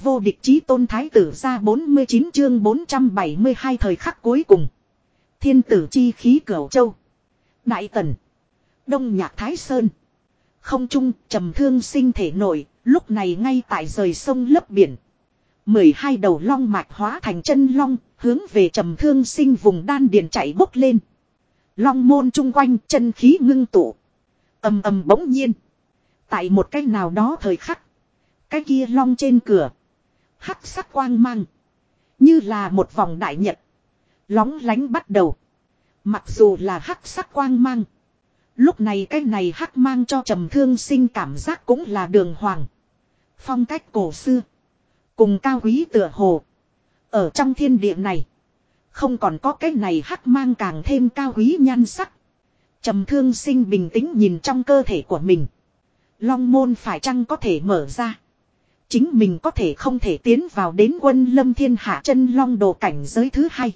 Vô địch chí tôn thái tử ra 49 chương 472 thời khắc cuối cùng. Thiên tử chi khí cửu châu. Đại tần. Đông nhạc thái sơn. Không trung trầm thương sinh thể nổi, lúc này ngay tại rời sông lấp biển. 12 đầu long mạch hóa thành chân long, hướng về trầm thương sinh vùng đan điền chạy bốc lên. Long môn chung quanh chân khí ngưng tụ. ầm ầm bỗng nhiên. Tại một cái nào đó thời khắc. Cái kia long trên cửa. Hắc sắc quang mang. Như là một vòng đại nhật. Lóng lánh bắt đầu. Mặc dù là hắc sắc quang mang. Lúc này cái này hắc mang cho trầm thương sinh cảm giác cũng là đường hoàng. Phong cách cổ xưa. Cùng cao quý tựa hồ. Ở trong thiên địa này. Không còn có cái này hắc mang càng thêm cao quý nhan sắc. Trầm thương sinh bình tĩnh nhìn trong cơ thể của mình. Long môn phải chăng có thể mở ra. Chính mình có thể không thể tiến vào đến quân lâm thiên hạ chân long đồ cảnh giới thứ hai.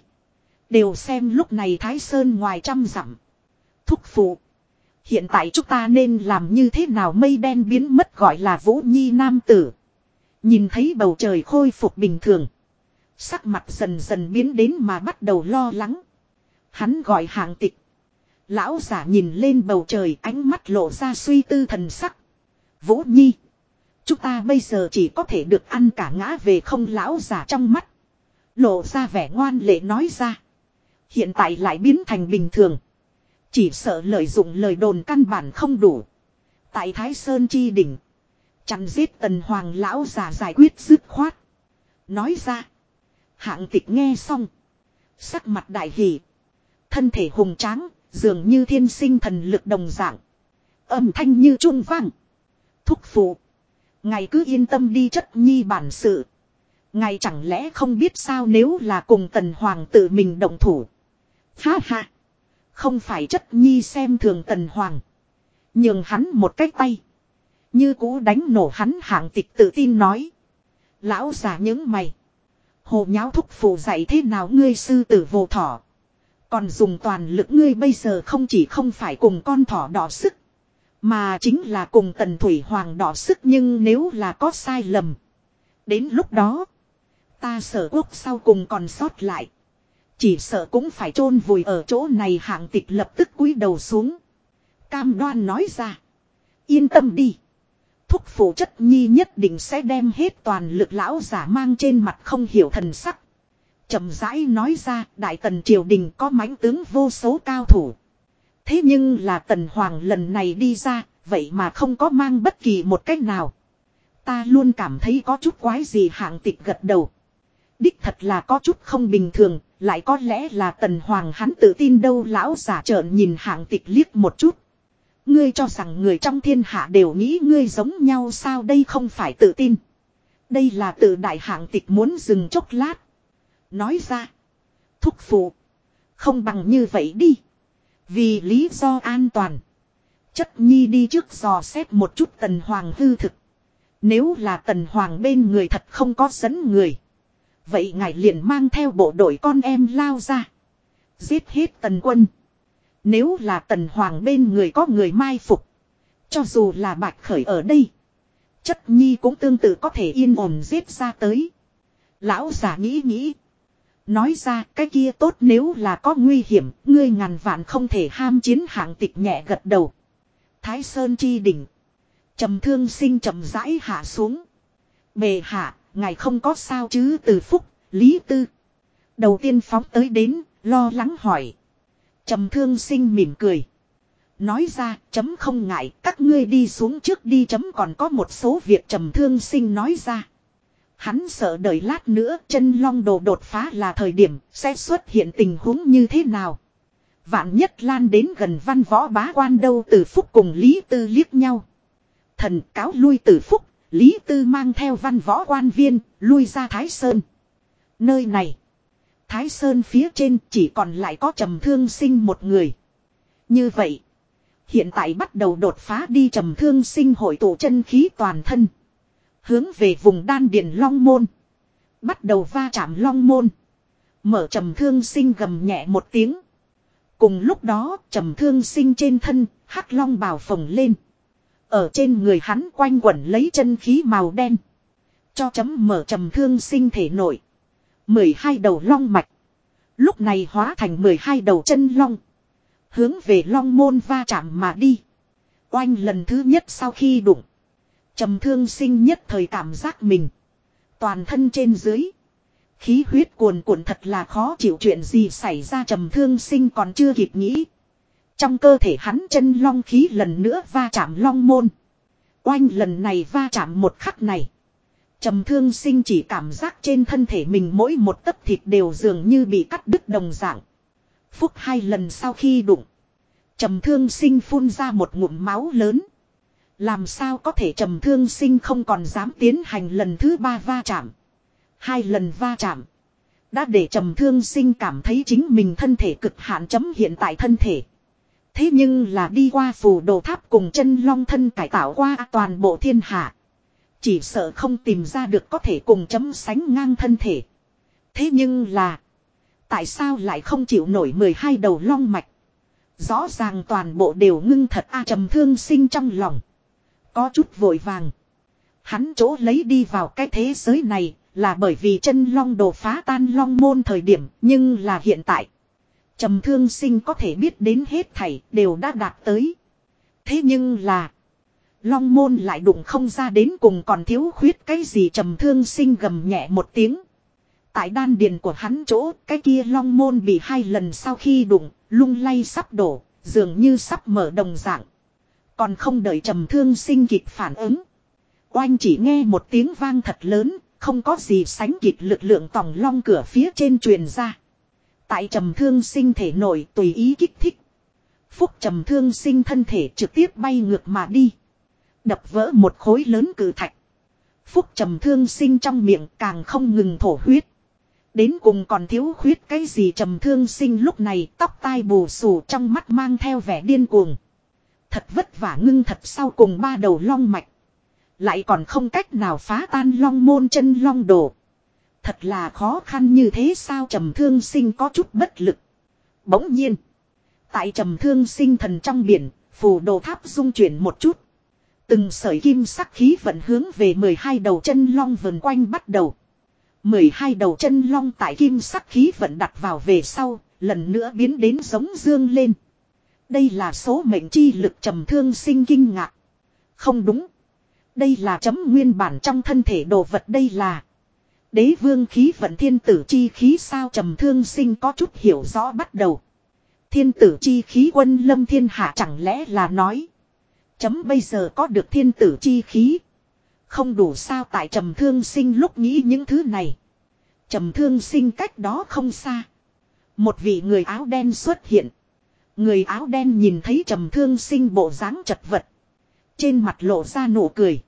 Đều xem lúc này Thái Sơn ngoài trăm dặm. Thúc phụ. Hiện tại chúng ta nên làm như thế nào mây đen biến mất gọi là Vũ Nhi Nam Tử. Nhìn thấy bầu trời khôi phục bình thường. Sắc mặt dần dần biến đến mà bắt đầu lo lắng. Hắn gọi hạng tịch. Lão giả nhìn lên bầu trời, ánh mắt lộ ra suy tư thần sắc. Vũ Nhi. Chúng ta bây giờ chỉ có thể được ăn cả ngã về không lão giả trong mắt. Lộ ra vẻ ngoan lệ nói ra. Hiện tại lại biến thành bình thường. Chỉ sợ lợi dụng lời đồn căn bản không đủ. Tại Thái Sơn Chi đỉnh. Chặn giết tần hoàng lão già giải quyết dứt khoát. Nói ra. Hạng tịch nghe xong. Sắc mặt đại hỷ. Thân thể hùng tráng, dường như thiên sinh thần lực đồng dạng. Âm thanh như trung vang. Thúc phụ. Ngài cứ yên tâm đi chất nhi bản sự. Ngài chẳng lẽ không biết sao nếu là cùng tần hoàng tự mình động thủ. Ha ha. Không phải chất nhi xem thường tần hoàng. Nhường hắn một cái tay. Như cũ đánh nổ hắn hạng tịch tự tin nói. Lão già những mày. Hồ nháo thúc phụ dạy thế nào ngươi sư tử vô thỏ. Còn dùng toàn lực ngươi bây giờ không chỉ không phải cùng con thỏ đỏ sức. Mà chính là cùng tần thủy hoàng đỏ sức nhưng nếu là có sai lầm. Đến lúc đó. Ta sở quốc sau cùng còn sót lại. Chỉ sợ cũng phải chôn vùi ở chỗ này hạng tịch lập tức cúi đầu xuống. Cam đoan nói ra. Yên tâm đi. Thúc phụ chất nhi nhất định sẽ đem hết toàn lực lão giả mang trên mặt không hiểu thần sắc. chậm rãi nói ra, đại tần triều đình có mãnh tướng vô số cao thủ. Thế nhưng là tần hoàng lần này đi ra, vậy mà không có mang bất kỳ một cách nào. Ta luôn cảm thấy có chút quái gì hạng tịch gật đầu. Đích thật là có chút không bình thường, lại có lẽ là tần hoàng hắn tự tin đâu lão giả trợn nhìn hạng tịch liếc một chút. Ngươi cho rằng người trong thiên hạ đều nghĩ ngươi giống nhau sao đây không phải tự tin. Đây là tự đại hạng tịch muốn dừng chốc lát. Nói ra. Thúc phụ. Không bằng như vậy đi. Vì lý do an toàn. Chất nhi đi trước dò xét một chút tần hoàng hư thực. Nếu là tần hoàng bên người thật không có dẫn người. Vậy ngài liền mang theo bộ đội con em lao ra. Giết hết tần quân. Nếu là tần hoàng bên người có người mai phục. Cho dù là bạch khởi ở đây. Chất nhi cũng tương tự có thể yên ổn giết ra tới. Lão giả nghĩ nghĩ. Nói ra cái kia tốt nếu là có nguy hiểm, ngươi ngàn vạn không thể ham chiến hạng tịch nhẹ gật đầu. Thái Sơn chi đỉnh. trầm thương sinh trầm rãi hạ xuống. Bề hạ, ngài không có sao chứ từ phúc, lý tư. Đầu tiên phóng tới đến, lo lắng hỏi. trầm thương sinh mỉm cười. Nói ra, chấm không ngại, các ngươi đi xuống trước đi chấm còn có một số việc trầm thương sinh nói ra. Hắn sợ đợi lát nữa chân long đồ đột phá là thời điểm sẽ xuất hiện tình huống như thế nào. Vạn nhất lan đến gần văn võ bá quan đâu từ phúc cùng Lý Tư liếc nhau. Thần cáo lui từ phúc, Lý Tư mang theo văn võ quan viên, lui ra Thái Sơn. Nơi này, Thái Sơn phía trên chỉ còn lại có trầm thương sinh một người. Như vậy, hiện tại bắt đầu đột phá đi trầm thương sinh hội tụ chân khí toàn thân. Hướng về vùng đan điền long môn. Bắt đầu va chạm long môn. Mở trầm thương sinh gầm nhẹ một tiếng. Cùng lúc đó, trầm thương sinh trên thân, hắc long bào phồng lên. Ở trên người hắn quanh quẩn lấy chân khí màu đen. cho chấm mở trầm thương sinh thể nổi. 12 đầu long mạch. Lúc này hóa thành 12 đầu chân long. Hướng về long môn va chạm mà đi. Oanh lần thứ nhất sau khi đụng. Trầm thương sinh nhất thời cảm giác mình. Toàn thân trên dưới. Khí huyết cuồn cuộn thật là khó chịu chuyện gì xảy ra trầm thương sinh còn chưa kịp nghĩ. Trong cơ thể hắn chân long khí lần nữa va chạm long môn. Oanh lần này va chạm một khắc này. Trầm thương sinh chỉ cảm giác trên thân thể mình mỗi một tấc thịt đều dường như bị cắt đứt đồng dạng. Phúc hai lần sau khi đụng. Trầm thương sinh phun ra một ngụm máu lớn. Làm sao có thể trầm thương sinh không còn dám tiến hành lần thứ ba va chạm. Hai lần va chạm. Đã để trầm thương sinh cảm thấy chính mình thân thể cực hạn chấm hiện tại thân thể. Thế nhưng là đi qua phù đồ tháp cùng chân long thân cải tạo qua toàn bộ thiên hạ. Chỉ sợ không tìm ra được có thể cùng chấm sánh ngang thân thể. Thế nhưng là. Tại sao lại không chịu nổi 12 đầu long mạch. Rõ ràng toàn bộ đều ngưng thật a trầm thương sinh trong lòng. Có chút vội vàng. Hắn chỗ lấy đi vào cái thế giới này là bởi vì chân long đồ phá tan long môn thời điểm, nhưng là hiện tại. Trầm thương sinh có thể biết đến hết thảy đều đã đạt tới. Thế nhưng là. Long môn lại đụng không ra đến cùng còn thiếu khuyết cái gì trầm thương sinh gầm nhẹ một tiếng. Tại đan điền của hắn chỗ, cái kia long môn bị hai lần sau khi đụng, lung lay sắp đổ, dường như sắp mở đồng dạng. Còn không đợi trầm thương sinh kịp phản ứng. Oanh chỉ nghe một tiếng vang thật lớn, không có gì sánh kịp lực lượng tòng long cửa phía trên truyền ra. Tại trầm thương sinh thể nổi tùy ý kích thích. Phúc trầm thương sinh thân thể trực tiếp bay ngược mà đi. Đập vỡ một khối lớn cử thạch. Phúc trầm thương sinh trong miệng càng không ngừng thổ huyết. Đến cùng còn thiếu khuyết cái gì trầm thương sinh lúc này tóc tai bù xù trong mắt mang theo vẻ điên cuồng. Thật vất vả ngưng thật sau cùng ba đầu long mạch. Lại còn không cách nào phá tan long môn chân long đồ. Thật là khó khăn như thế sao trầm thương sinh có chút bất lực. Bỗng nhiên. Tại trầm thương sinh thần trong biển, phù đồ tháp dung chuyển một chút. Từng sợi kim sắc khí vận hướng về 12 đầu chân long vần quanh bắt đầu. 12 đầu chân long tại kim sắc khí vận đặt vào về sau, lần nữa biến đến giống dương lên. Đây là số mệnh chi lực trầm thương sinh kinh ngạc. Không đúng. Đây là chấm nguyên bản trong thân thể đồ vật đây là. Đế vương khí vận thiên tử chi khí sao trầm thương sinh có chút hiểu rõ bắt đầu. Thiên tử chi khí quân lâm thiên hạ chẳng lẽ là nói. Chấm bây giờ có được thiên tử chi khí. Không đủ sao tại trầm thương sinh lúc nghĩ những thứ này. Trầm thương sinh cách đó không xa. Một vị người áo đen xuất hiện. Người áo đen nhìn thấy trầm thương sinh bộ dáng chật vật. Trên mặt lộ ra nụ cười.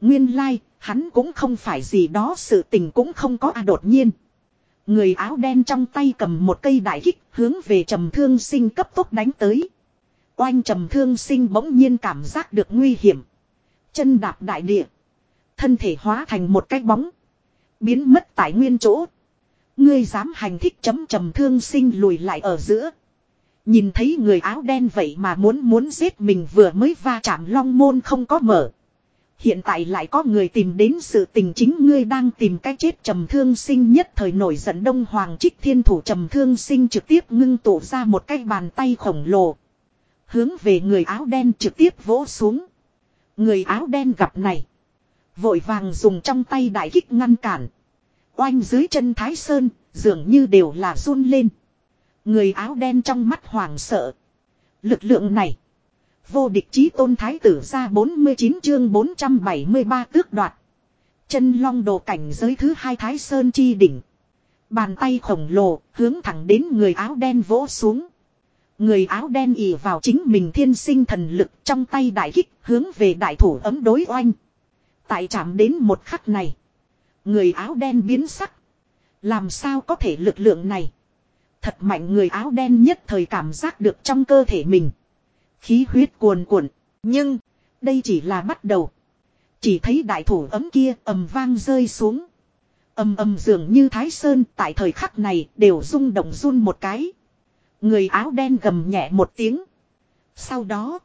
Nguyên lai, like, hắn cũng không phải gì đó sự tình cũng không có à đột nhiên. Người áo đen trong tay cầm một cây đại kích hướng về trầm thương sinh cấp tốc đánh tới. Oanh trầm thương sinh bỗng nhiên cảm giác được nguy hiểm. Chân đạp đại địa. Thân thể hóa thành một cái bóng. Biến mất tại nguyên chỗ. Ngươi dám hành thích chấm trầm thương sinh lùi lại ở giữa. Nhìn thấy người áo đen vậy mà muốn muốn giết mình vừa mới va chạm long môn không có mở. Hiện tại lại có người tìm đến sự tình chính ngươi đang tìm cái chết trầm thương sinh nhất thời nổi giận đông hoàng trích thiên thủ trầm thương sinh trực tiếp ngưng tụ ra một cái bàn tay khổng lồ. Hướng về người áo đen trực tiếp vỗ xuống. Người áo đen gặp này. Vội vàng dùng trong tay đại kích ngăn cản. Oanh dưới chân thái sơn, dường như đều là run lên. Người áo đen trong mắt hoàng sợ. Lực lượng này. Vô địch chí tôn thái tử ra 49 chương 473 tước đoạt. Chân long đồ cảnh giới thứ hai thái sơn chi đỉnh. Bàn tay khổng lồ hướng thẳng đến người áo đen vỗ xuống. Người áo đen ỉ vào chính mình thiên sinh thần lực trong tay đại kích hướng về đại thủ ấm đối oanh. Tại chạm đến một khắc này. Người áo đen biến sắc. Làm sao có thể lực lượng này. Thật mạnh người áo đen nhất thời cảm giác được trong cơ thể mình. Khí huyết cuồn cuộn. Nhưng, đây chỉ là bắt đầu. Chỉ thấy đại thủ ấm kia ầm vang rơi xuống. ầm ầm dường như thái sơn tại thời khắc này đều rung động run một cái. Người áo đen gầm nhẹ một tiếng. Sau đó,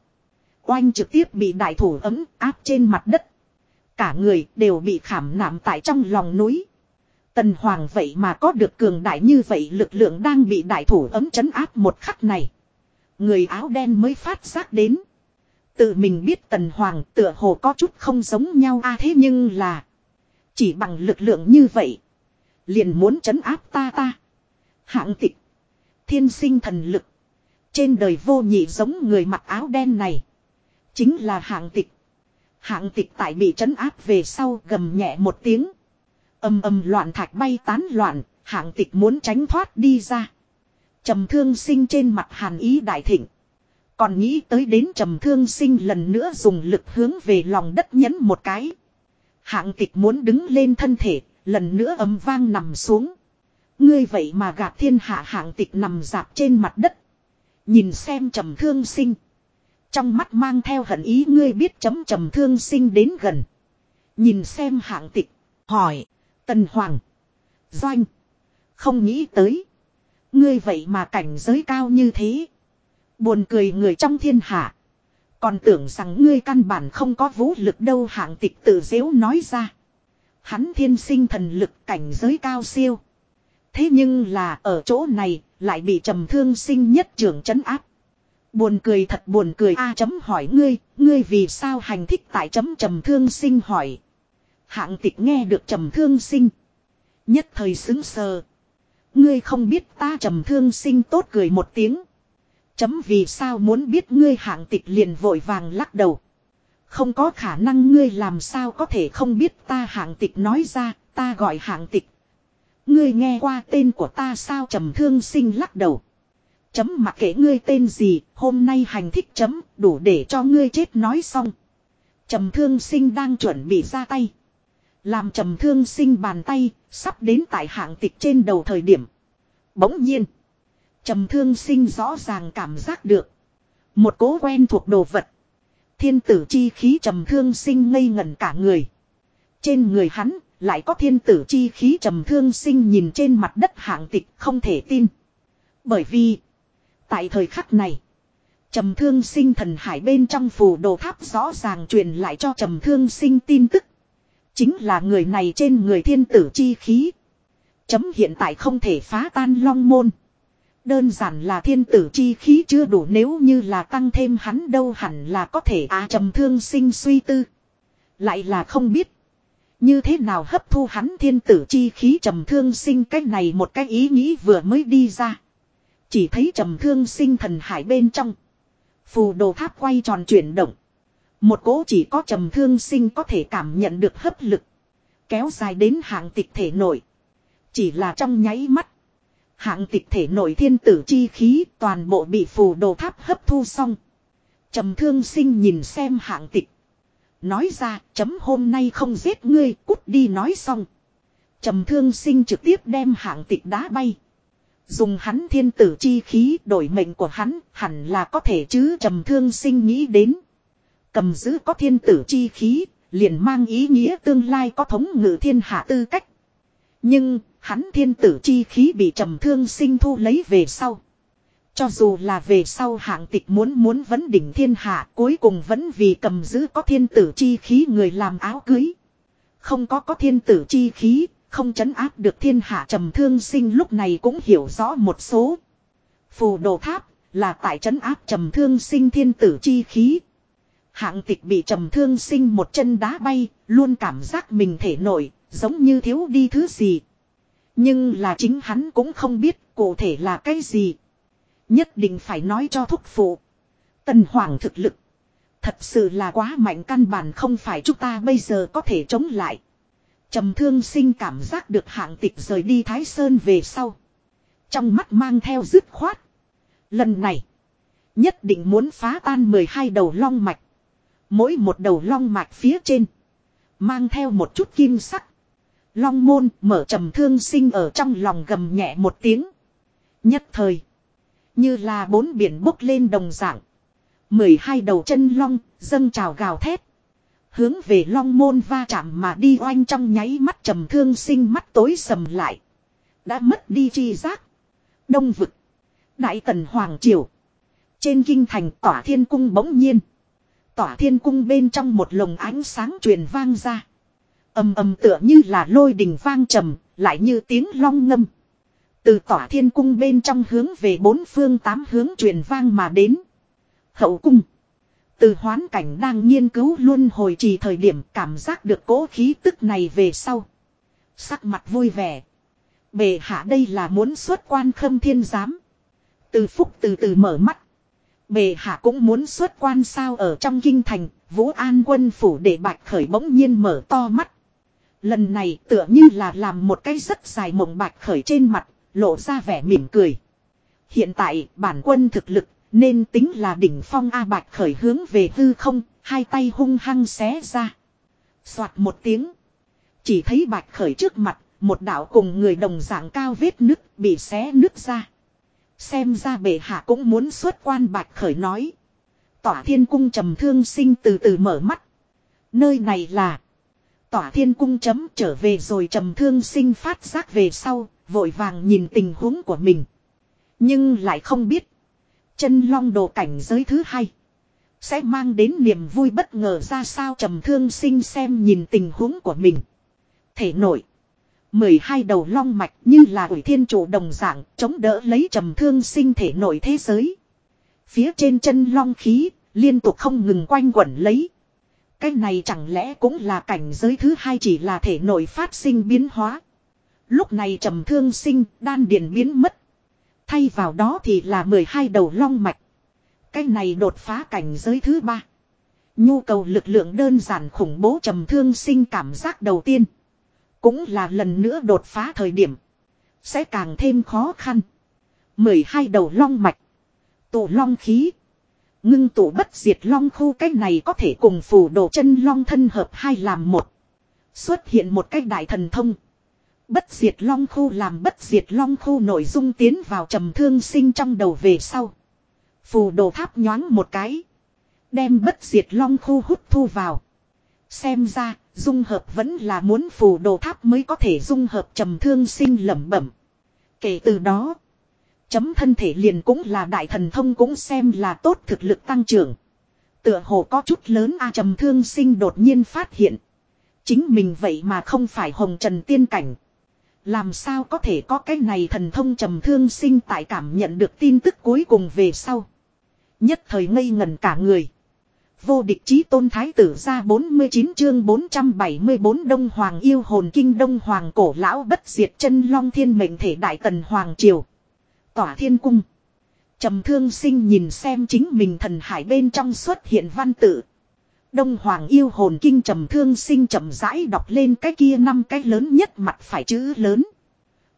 oanh trực tiếp bị đại thủ ấm áp trên mặt đất. Cả người đều bị khảm nạm tại trong lòng núi. Tần Hoàng vậy mà có được cường đại như vậy, lực lượng đang bị đại thủ ấm chấn áp một khắc này. Người áo đen mới phát giác đến. Tự mình biết Tần Hoàng tựa hồ có chút không giống nhau a, thế nhưng là. Chỉ bằng lực lượng như vậy. Liền muốn chấn áp ta ta. Hạng tịch. Thiên sinh thần lực. Trên đời vô nhị giống người mặc áo đen này. Chính là hạng tịch. Hạng tịch tại bị trấn áp về sau gầm nhẹ một tiếng. Âm âm loạn thạch bay tán loạn, hạng tịch muốn tránh thoát đi ra. Trầm thương sinh trên mặt hàn ý đại thịnh. Còn nghĩ tới đến trầm thương sinh lần nữa dùng lực hướng về lòng đất nhấn một cái. Hạng tịch muốn đứng lên thân thể, lần nữa ấm vang nằm xuống. Ngươi vậy mà gạt thiên hạ hạng tịch nằm dạp trên mặt đất. Nhìn xem trầm thương sinh. Trong mắt mang theo hận ý ngươi biết chấm trầm thương sinh đến gần. Nhìn xem hạng tịch. Hỏi. Tần Hoàng. Doanh. Không nghĩ tới. Ngươi vậy mà cảnh giới cao như thế. Buồn cười người trong thiên hạ. Còn tưởng rằng ngươi căn bản không có vũ lực đâu hạng tịch tự dễu nói ra. Hắn thiên sinh thần lực cảnh giới cao siêu. Thế nhưng là ở chỗ này lại bị trầm thương sinh nhất trưởng chấn áp. Buồn cười thật buồn cười a chấm hỏi ngươi, ngươi vì sao hành thích tại chấm trầm thương sinh hỏi. Hạng tịch nghe được trầm thương sinh. Nhất thời xứng sờ. Ngươi không biết ta trầm thương sinh tốt cười một tiếng. Chấm vì sao muốn biết ngươi hạng tịch liền vội vàng lắc đầu. Không có khả năng ngươi làm sao có thể không biết ta hạng tịch nói ra, ta gọi hạng tịch. Ngươi nghe qua tên của ta sao trầm thương sinh lắc đầu. Chấm mặc kệ ngươi tên gì, hôm nay hành thích chấm, đủ để cho ngươi chết nói xong. Trầm thương sinh đang chuẩn bị ra tay. Làm trầm thương sinh bàn tay, sắp đến tại hạng tịch trên đầu thời điểm. Bỗng nhiên, trầm thương sinh rõ ràng cảm giác được. Một cố quen thuộc đồ vật. Thiên tử chi khí trầm thương sinh ngây ngẩn cả người. Trên người hắn, lại có thiên tử chi khí trầm thương sinh nhìn trên mặt đất hạng tịch không thể tin. Bởi vì, tại thời khắc này, trầm thương sinh thần hải bên trong phù đồ tháp rõ ràng truyền lại cho trầm thương sinh tin tức. Chính là người này trên người thiên tử chi khí. Chấm hiện tại không thể phá tan long môn. Đơn giản là thiên tử chi khí chưa đủ nếu như là tăng thêm hắn đâu hẳn là có thể à trầm thương sinh suy tư. Lại là không biết. Như thế nào hấp thu hắn thiên tử chi khí trầm thương sinh cái này một cái ý nghĩ vừa mới đi ra. Chỉ thấy trầm thương sinh thần hải bên trong. Phù đồ tháp quay tròn chuyển động. Một cố chỉ có trầm thương sinh có thể cảm nhận được hấp lực. Kéo dài đến hạng tịch thể nội. Chỉ là trong nháy mắt. Hạng tịch thể nội thiên tử chi khí toàn bộ bị phù đồ tháp hấp thu xong. Trầm thương sinh nhìn xem hạng tịch. Nói ra, chấm hôm nay không giết ngươi, cút đi nói xong. Trầm thương sinh trực tiếp đem hạng tịch đá bay. Dùng hắn thiên tử chi khí đổi mệnh của hắn hẳn là có thể chứ, trầm thương sinh nghĩ đến. Cầm giữ có thiên tử chi khí, liền mang ý nghĩa tương lai có thống ngự thiên hạ tư cách. Nhưng, hắn thiên tử chi khí bị trầm thương sinh thu lấy về sau. Cho dù là về sau hạng tịch muốn muốn vấn đỉnh thiên hạ cuối cùng vẫn vì cầm giữ có thiên tử chi khí người làm áo cưới. Không có có thiên tử chi khí, không chấn áp được thiên hạ trầm thương sinh lúc này cũng hiểu rõ một số. Phù đồ tháp là tại chấn áp trầm thương sinh thiên tử chi khí. Hạng tịch bị trầm thương sinh một chân đá bay, luôn cảm giác mình thể nổi, giống như thiếu đi thứ gì. Nhưng là chính hắn cũng không biết cụ thể là cái gì. Nhất định phải nói cho thúc phụ. Tần Hoàng thực lực. Thật sự là quá mạnh căn bản không phải chúng ta bây giờ có thể chống lại. Trầm thương sinh cảm giác được hạng tịch rời đi Thái Sơn về sau. Trong mắt mang theo dứt khoát. Lần này. Nhất định muốn phá tan 12 đầu long mạch. Mỗi một đầu long mạch phía trên. Mang theo một chút kim sắc. Long môn mở trầm thương sinh ở trong lòng gầm nhẹ một tiếng. Nhất thời. Như là bốn biển bốc lên đồng dạng. mười hai đầu chân long, dâng trào gào thét. Hướng về long môn va chạm mà đi oanh trong nháy mắt trầm thương sinh mắt tối sầm lại. Đã mất đi chi giác. Đông vực. Đại tần Hoàng Triều. Trên kinh thành tỏa thiên cung bỗng nhiên. Tỏa thiên cung bên trong một lồng ánh sáng truyền vang ra. âm âm tựa như là lôi đình vang trầm, lại như tiếng long ngâm. Từ tỏa thiên cung bên trong hướng về bốn phương tám hướng truyền vang mà đến. Hậu cung. Từ hoán cảnh đang nghiên cứu luôn hồi trì thời điểm cảm giác được cố khí tức này về sau. Sắc mặt vui vẻ. Bề hạ đây là muốn xuất quan khâm thiên giám. Từ phúc từ từ mở mắt. Bề hạ cũng muốn xuất quan sao ở trong kinh thành, Vũ An quân phủ để bạch khởi bỗng nhiên mở to mắt. Lần này tựa như là làm một cái rất dài mộng bạch khởi trên mặt, lộ ra vẻ mỉm cười. Hiện tại bản quân thực lực nên tính là đỉnh phong A bạch khởi hướng về hư không, hai tay hung hăng xé ra. Xoạt một tiếng. Chỉ thấy bạch khởi trước mặt, một đạo cùng người đồng dạng cao vết nứt bị xé nứt ra. Xem ra bệ hạ cũng muốn xuất quan bạch khởi nói. Tỏa thiên cung trầm thương sinh từ từ mở mắt. Nơi này là. Tỏa thiên cung chấm trở về rồi trầm thương sinh phát giác về sau, vội vàng nhìn tình huống của mình. Nhưng lại không biết. Chân long đồ cảnh giới thứ hai. Sẽ mang đến niềm vui bất ngờ ra sao trầm thương sinh xem nhìn tình huống của mình. Thể mười 12 đầu long mạch như là ủy thiên chủ đồng dạng, chống đỡ lấy trầm thương sinh thể nội thế giới. Phía trên chân long khí, liên tục không ngừng quanh quẩn lấy. Cái này chẳng lẽ cũng là cảnh giới thứ hai chỉ là thể nội phát sinh biến hóa. Lúc này trầm thương sinh, đan điền biến mất. Thay vào đó thì là 12 đầu long mạch. Cái này đột phá cảnh giới thứ ba. Nhu cầu lực lượng đơn giản khủng bố trầm thương sinh cảm giác đầu tiên. Cũng là lần nữa đột phá thời điểm. Sẽ càng thêm khó khăn. 12 đầu long mạch. Tụ long khí. Ngưng tụ bất diệt long khu cái này có thể cùng phù đồ chân long thân hợp hai làm một. Xuất hiện một cái đại thần thông. Bất diệt long khu làm bất diệt long khu nội dung tiến vào trầm thương sinh trong đầu về sau. Phù đồ tháp nhoáng một cái. Đem bất diệt long khu hút thu vào. Xem ra, dung hợp vẫn là muốn phù đồ tháp mới có thể dung hợp trầm thương sinh lẩm bẩm. Kể từ đó, chấm thân thể liền cũng là đại thần thông cũng xem là tốt thực lực tăng trưởng. Tựa hồ có chút lớn a trầm thương sinh đột nhiên phát hiện. Chính mình vậy mà không phải hồng trần tiên cảnh. Làm sao có thể có cái này thần thông trầm thương sinh tại cảm nhận được tin tức cuối cùng về sau. Nhất thời ngây ngần cả người. Vô địch chí tôn thái tử ra 49 chương 474 Đông Hoàng yêu hồn kinh Đông Hoàng cổ lão bất diệt chân long thiên mệnh thể đại tần Hoàng triều. Tỏa thiên cung. trầm thương sinh nhìn xem chính mình thần hải bên trong xuất hiện văn tự. Đông Hoàng yêu hồn kinh trầm thương sinh chậm rãi đọc lên cái kia năm cái lớn nhất mặt phải chữ lớn.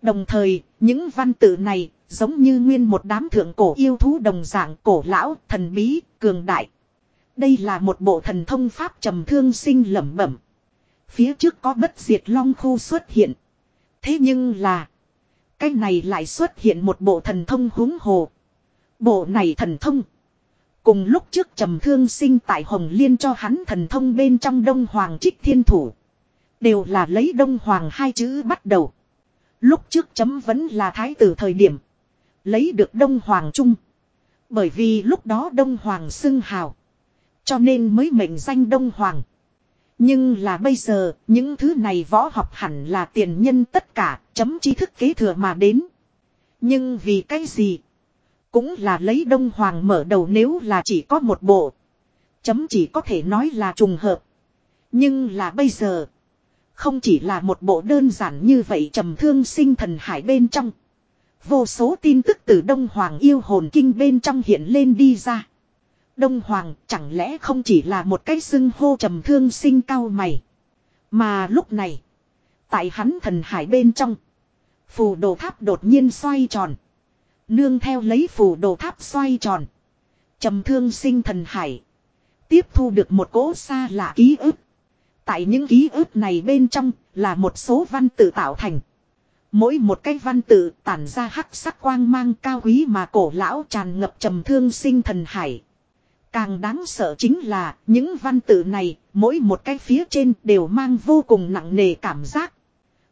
Đồng thời, những văn tự này giống như nguyên một đám thượng cổ yêu thú đồng dạng cổ lão, thần bí, cường đại. Đây là một bộ thần thông pháp trầm thương sinh lẩm bẩm. Phía trước có bất diệt long khu xuất hiện. Thế nhưng là, cái này lại xuất hiện một bộ thần thông húng hồ. Bộ này thần thông Cùng lúc trước trầm thương sinh tại Hồng Liên cho hắn thần thông bên trong Đông Hoàng trích thiên thủ. Đều là lấy Đông Hoàng hai chữ bắt đầu. Lúc trước chấm vẫn là thái tử thời điểm. Lấy được Đông Hoàng Trung. Bởi vì lúc đó Đông Hoàng xưng hào. Cho nên mới mệnh danh Đông Hoàng. Nhưng là bây giờ, những thứ này võ học hẳn là tiền nhân tất cả, chấm tri thức kế thừa mà đến. Nhưng vì cái gì? Cũng là lấy Đông Hoàng mở đầu nếu là chỉ có một bộ. Chấm chỉ có thể nói là trùng hợp. Nhưng là bây giờ. Không chỉ là một bộ đơn giản như vậy trầm thương sinh thần hải bên trong. Vô số tin tức từ Đông Hoàng yêu hồn kinh bên trong hiện lên đi ra. Đông Hoàng chẳng lẽ không chỉ là một cái xưng hô trầm thương sinh cao mày. Mà lúc này. Tại hắn thần hải bên trong. Phù đồ tháp đột nhiên xoay tròn. Nương theo lấy phù đồ tháp xoay tròn. trầm thương sinh thần hải. Tiếp thu được một cỗ xa lạ ký ức. Tại những ký ức này bên trong là một số văn tự tạo thành. Mỗi một cái văn tự tản ra hắc sắc quang mang cao quý mà cổ lão tràn ngập trầm thương sinh thần hải. Càng đáng sợ chính là những văn tự này, mỗi một cái phía trên đều mang vô cùng nặng nề cảm giác.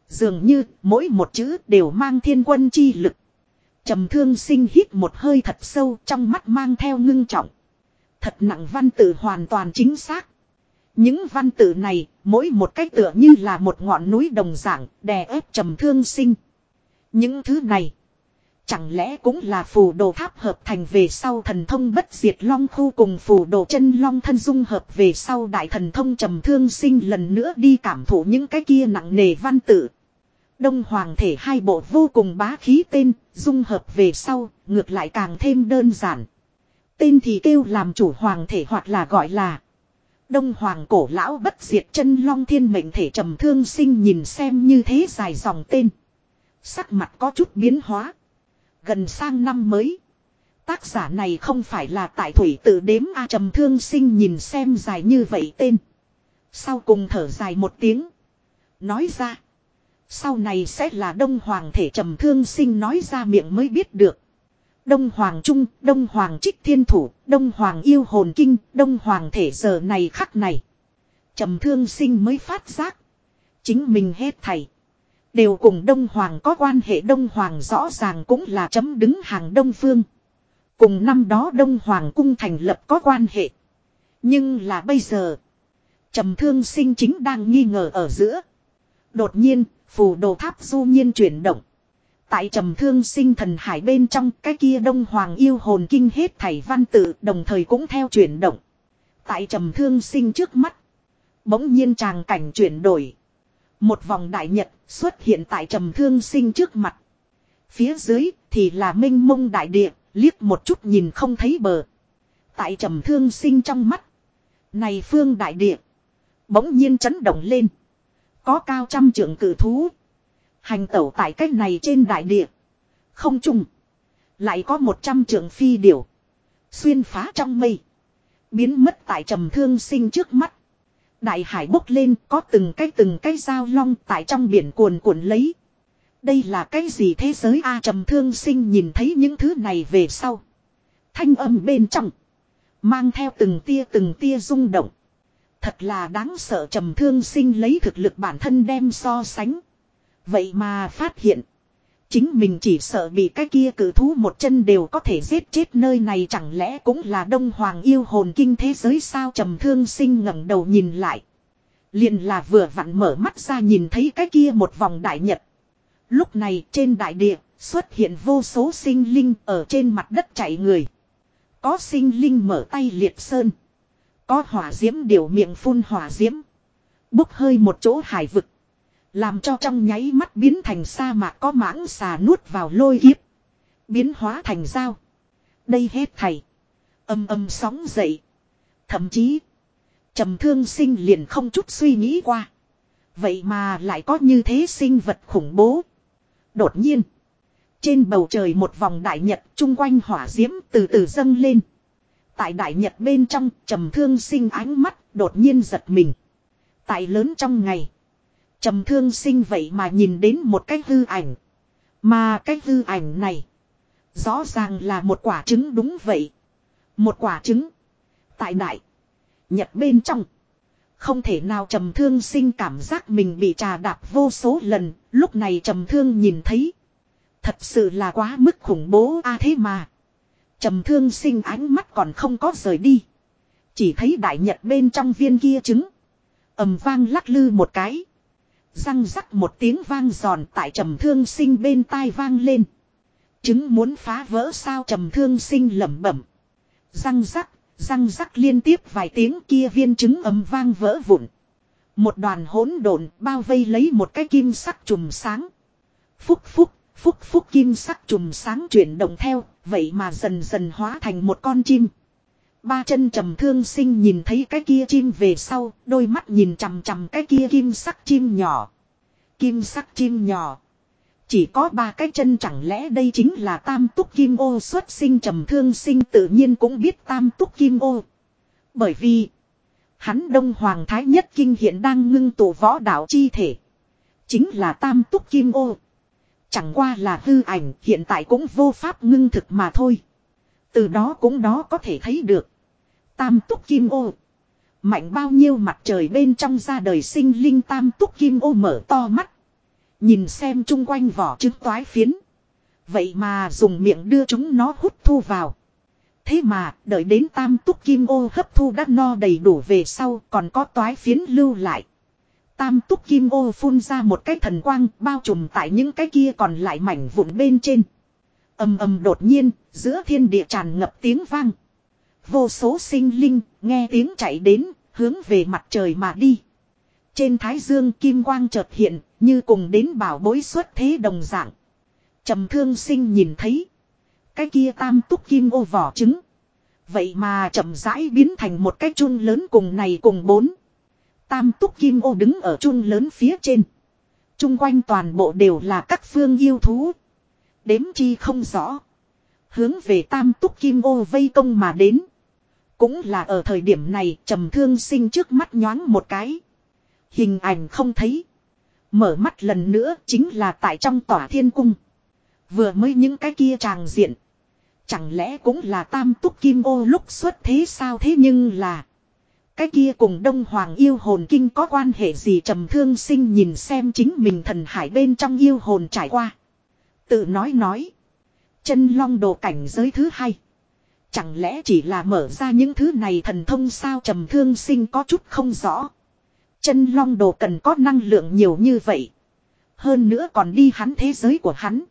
Dường như mỗi một chữ đều mang thiên quân chi lực. Trầm thương sinh hít một hơi thật sâu trong mắt mang theo ngưng trọng. Thật nặng văn tự hoàn toàn chính xác. Những văn tự này, mỗi một cách tựa như là một ngọn núi đồng dạng, đè ép trầm thương sinh. Những thứ này, chẳng lẽ cũng là phù đồ tháp hợp thành về sau thần thông bất diệt long khu cùng phù đồ chân long thân dung hợp về sau đại thần thông trầm thương sinh lần nữa đi cảm thụ những cái kia nặng nề văn tự. Đông Hoàng thể hai bộ vô cùng bá khí tên, dung hợp về sau, ngược lại càng thêm đơn giản. Tên thì kêu làm chủ hoàng thể hoặc là gọi là Đông Hoàng cổ lão bất diệt chân long thiên mệnh thể trầm thương sinh nhìn xem như thế dài dòng tên. Sắc mặt có chút biến hóa. Gần sang năm mới. Tác giả này không phải là tại thủy tự đếm A trầm thương sinh nhìn xem dài như vậy tên. Sau cùng thở dài một tiếng. Nói ra. Sau này sẽ là Đông Hoàng thể trầm thương sinh nói ra miệng mới biết được. Đông Hoàng Trung, Đông Hoàng Trích Thiên Thủ, Đông Hoàng Yêu Hồn Kinh, Đông Hoàng thể giờ này khắc này. trầm thương sinh mới phát giác. Chính mình hết thầy. Đều cùng Đông Hoàng có quan hệ Đông Hoàng rõ ràng cũng là chấm đứng hàng Đông Phương. Cùng năm đó Đông Hoàng cung thành lập có quan hệ. Nhưng là bây giờ. trầm thương sinh chính đang nghi ngờ ở giữa. Đột nhiên, phù đồ tháp du nhiên chuyển động. Tại trầm thương sinh thần hải bên trong cái kia đông hoàng yêu hồn kinh hết thảy văn tự đồng thời cũng theo chuyển động. Tại trầm thương sinh trước mắt. Bỗng nhiên tràng cảnh chuyển đổi. Một vòng đại nhật xuất hiện tại trầm thương sinh trước mặt. Phía dưới thì là minh mông đại địa, liếc một chút nhìn không thấy bờ. Tại trầm thương sinh trong mắt. Này phương đại địa. Bỗng nhiên chấn động lên. Có cao trăm trưởng cử thú. Hành tẩu tại cách này trên đại địa. Không trùng. Lại có một trăm trưởng phi điểu. Xuyên phá trong mây. Biến mất tại trầm thương sinh trước mắt. Đại hải bốc lên, có từng cái từng cái dao long tại trong biển cuồn cuộn lấy. Đây là cái gì thế giới A trầm thương sinh nhìn thấy những thứ này về sau. Thanh âm bên trong. Mang theo từng tia từng tia rung động. Thật là đáng sợ trầm thương sinh lấy thực lực bản thân đem so sánh. Vậy mà phát hiện. Chính mình chỉ sợ bị cái kia cử thú một chân đều có thể giết chết nơi này chẳng lẽ cũng là đông hoàng yêu hồn kinh thế giới sao trầm thương sinh ngẩng đầu nhìn lại. Liền là vừa vặn mở mắt ra nhìn thấy cái kia một vòng đại nhật. Lúc này trên đại địa xuất hiện vô số sinh linh ở trên mặt đất chạy người. Có sinh linh mở tay liệt sơn. Có hỏa diễm điều miệng phun hỏa diễm. Bốc hơi một chỗ hải vực. Làm cho trong nháy mắt biến thành sa mạc có mãng xà nuốt vào lôi kiếp. Biến hóa thành dao. Đây hết thầy. Âm âm sóng dậy. Thậm chí. trầm thương sinh liền không chút suy nghĩ qua. Vậy mà lại có như thế sinh vật khủng bố. Đột nhiên. Trên bầu trời một vòng đại nhật chung quanh hỏa diễm từ từ dâng lên. Tại đại nhật bên trong, trầm thương sinh ánh mắt đột nhiên giật mình. Tại lớn trong ngày. Trầm thương sinh vậy mà nhìn đến một cái hư ảnh. Mà cái hư ảnh này. Rõ ràng là một quả trứng đúng vậy. Một quả trứng. Tại đại. Nhật bên trong. Không thể nào trầm thương sinh cảm giác mình bị trà đạp vô số lần. Lúc này trầm thương nhìn thấy. Thật sự là quá mức khủng bố a thế mà. Trầm thương sinh ánh mắt còn không có rời đi. Chỉ thấy đại nhật bên trong viên kia trứng. ầm vang lắc lư một cái. Răng rắc một tiếng vang giòn tại trầm thương sinh bên tai vang lên. Trứng muốn phá vỡ sao trầm thương sinh lẩm bẩm. Răng rắc, răng rắc liên tiếp vài tiếng kia viên trứng ấm vang vỡ vụn. Một đoàn hỗn độn bao vây lấy một cái kim sắc trùm sáng. Phúc phúc, phúc phúc kim sắc trùm sáng chuyển động theo, vậy mà dần dần hóa thành một con chim. Ba chân trầm thương sinh nhìn thấy cái kia chim về sau, đôi mắt nhìn chằm chằm cái kia kim sắc chim nhỏ. Kim sắc chim nhỏ. Chỉ có ba cái chân chẳng lẽ đây chính là tam túc kim ô xuất sinh trầm thương sinh tự nhiên cũng biết tam túc kim ô. Bởi vì, hắn đông hoàng thái nhất kinh hiện đang ngưng tụ võ đạo chi thể. Chính là tam túc kim ô. Chẳng qua là hư ảnh hiện tại cũng vô pháp ngưng thực mà thôi. Từ đó cũng đó có thể thấy được. Tam túc kim ô. Mạnh bao nhiêu mặt trời bên trong ra đời sinh linh tam túc kim ô mở to mắt. Nhìn xem chung quanh vỏ trứng toái phiến. Vậy mà dùng miệng đưa chúng nó hút thu vào. Thế mà, đợi đến tam túc kim ô hấp thu đắt no đầy đủ về sau còn có toái phiến lưu lại. Tam túc kim ô phun ra một cái thần quang bao trùm tại những cái kia còn lại mảnh vụn bên trên. ầm ầm đột nhiên, giữa thiên địa tràn ngập tiếng vang. Vô số sinh linh, nghe tiếng chạy đến, hướng về mặt trời mà đi. Trên thái dương kim quang chợt hiện, như cùng đến bảo bối xuất thế đồng dạng. trầm thương sinh nhìn thấy. Cái kia tam túc kim ô vỏ trứng. Vậy mà chậm rãi biến thành một cái chun lớn cùng này cùng bốn. Tam túc kim ô đứng ở chun lớn phía trên. Trung quanh toàn bộ đều là các phương yêu thú. Đếm chi không rõ. Hướng về tam túc kim ô vây công mà đến. Cũng là ở thời điểm này, trầm thương sinh trước mắt nhoáng một cái. Hình ảnh không thấy. Mở mắt lần nữa, chính là tại trong tỏa thiên cung. Vừa mới những cái kia tràng diện. Chẳng lẽ cũng là tam túc kim ô lúc xuất thế sao thế nhưng là. Cái kia cùng đông hoàng yêu hồn kinh có quan hệ gì trầm thương sinh nhìn xem chính mình thần hải bên trong yêu hồn trải qua. Tự nói nói. Chân long đồ cảnh giới thứ hai. Chẳng lẽ chỉ là mở ra những thứ này thần thông sao trầm thương sinh có chút không rõ. Chân long đồ cần có năng lượng nhiều như vậy. Hơn nữa còn đi hắn thế giới của hắn.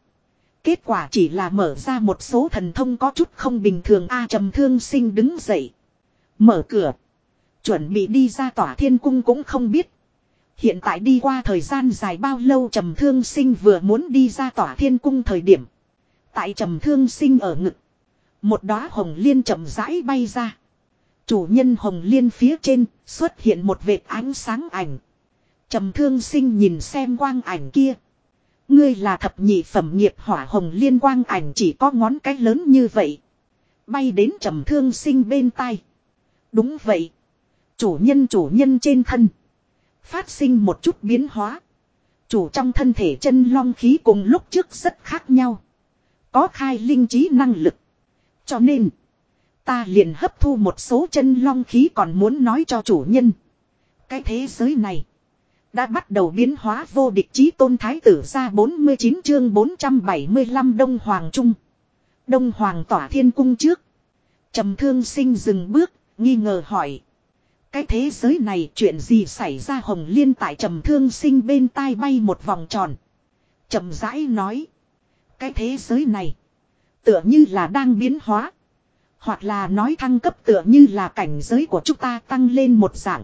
Kết quả chỉ là mở ra một số thần thông có chút không bình thường a, trầm thương sinh đứng dậy. Mở cửa. Chuẩn bị đi ra tỏa thiên cung cũng không biết. Hiện tại đi qua thời gian dài bao lâu trầm thương sinh vừa muốn đi ra tỏa thiên cung thời điểm. Tại trầm thương sinh ở ngực. Một đóa hồng liên chậm rãi bay ra. Chủ nhân hồng liên phía trên xuất hiện một vệt ánh sáng ảnh. Trầm thương sinh nhìn xem quang ảnh kia. Ngươi là thập nhị phẩm nghiệp hỏa hồng liên quang ảnh chỉ có ngón cái lớn như vậy. Bay đến trầm thương sinh bên tai. Đúng vậy. Chủ nhân chủ nhân trên thân. Phát sinh một chút biến hóa. Chủ trong thân thể chân long khí cùng lúc trước rất khác nhau. Có khai linh trí năng lực. Cho nên. Ta liền hấp thu một số chân long khí còn muốn nói cho chủ nhân. Cái thế giới này. Đã bắt đầu biến hóa vô địch chí tôn thái tử ra 49 chương 475 Đông Hoàng Trung. Đông Hoàng tỏa thiên cung trước. trầm thương sinh dừng bước, nghi ngờ hỏi. Cái thế giới này chuyện gì xảy ra hồng liên tại trầm thương sinh bên tai bay một vòng tròn. trầm rãi nói. Cái thế giới này. Tựa như là đang biến hóa. Hoặc là nói thăng cấp tựa như là cảnh giới của chúng ta tăng lên một dạng.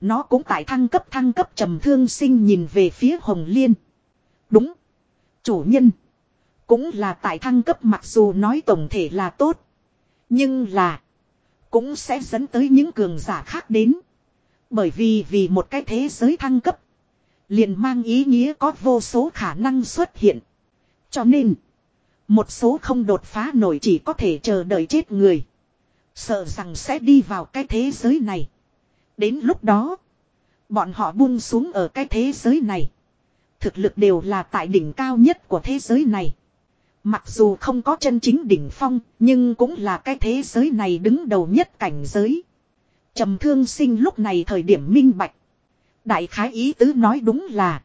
Nó cũng tại thăng cấp thăng cấp trầm thương sinh nhìn về phía Hồng Liên. Đúng. Chủ nhân. Cũng là tại thăng cấp mặc dù nói tổng thể là tốt. Nhưng là. Cũng sẽ dẫn tới những cường giả khác đến. Bởi vì vì một cái thế giới thăng cấp. Liền mang ý nghĩa có vô số khả năng xuất hiện. Cho nên. Một số không đột phá nổi chỉ có thể chờ đợi chết người. Sợ rằng sẽ đi vào cái thế giới này. Đến lúc đó. Bọn họ buông xuống ở cái thế giới này. Thực lực đều là tại đỉnh cao nhất của thế giới này. Mặc dù không có chân chính đỉnh phong, nhưng cũng là cái thế giới này đứng đầu nhất cảnh giới. Trầm thương sinh lúc này thời điểm minh bạch. Đại khái ý tứ nói đúng là.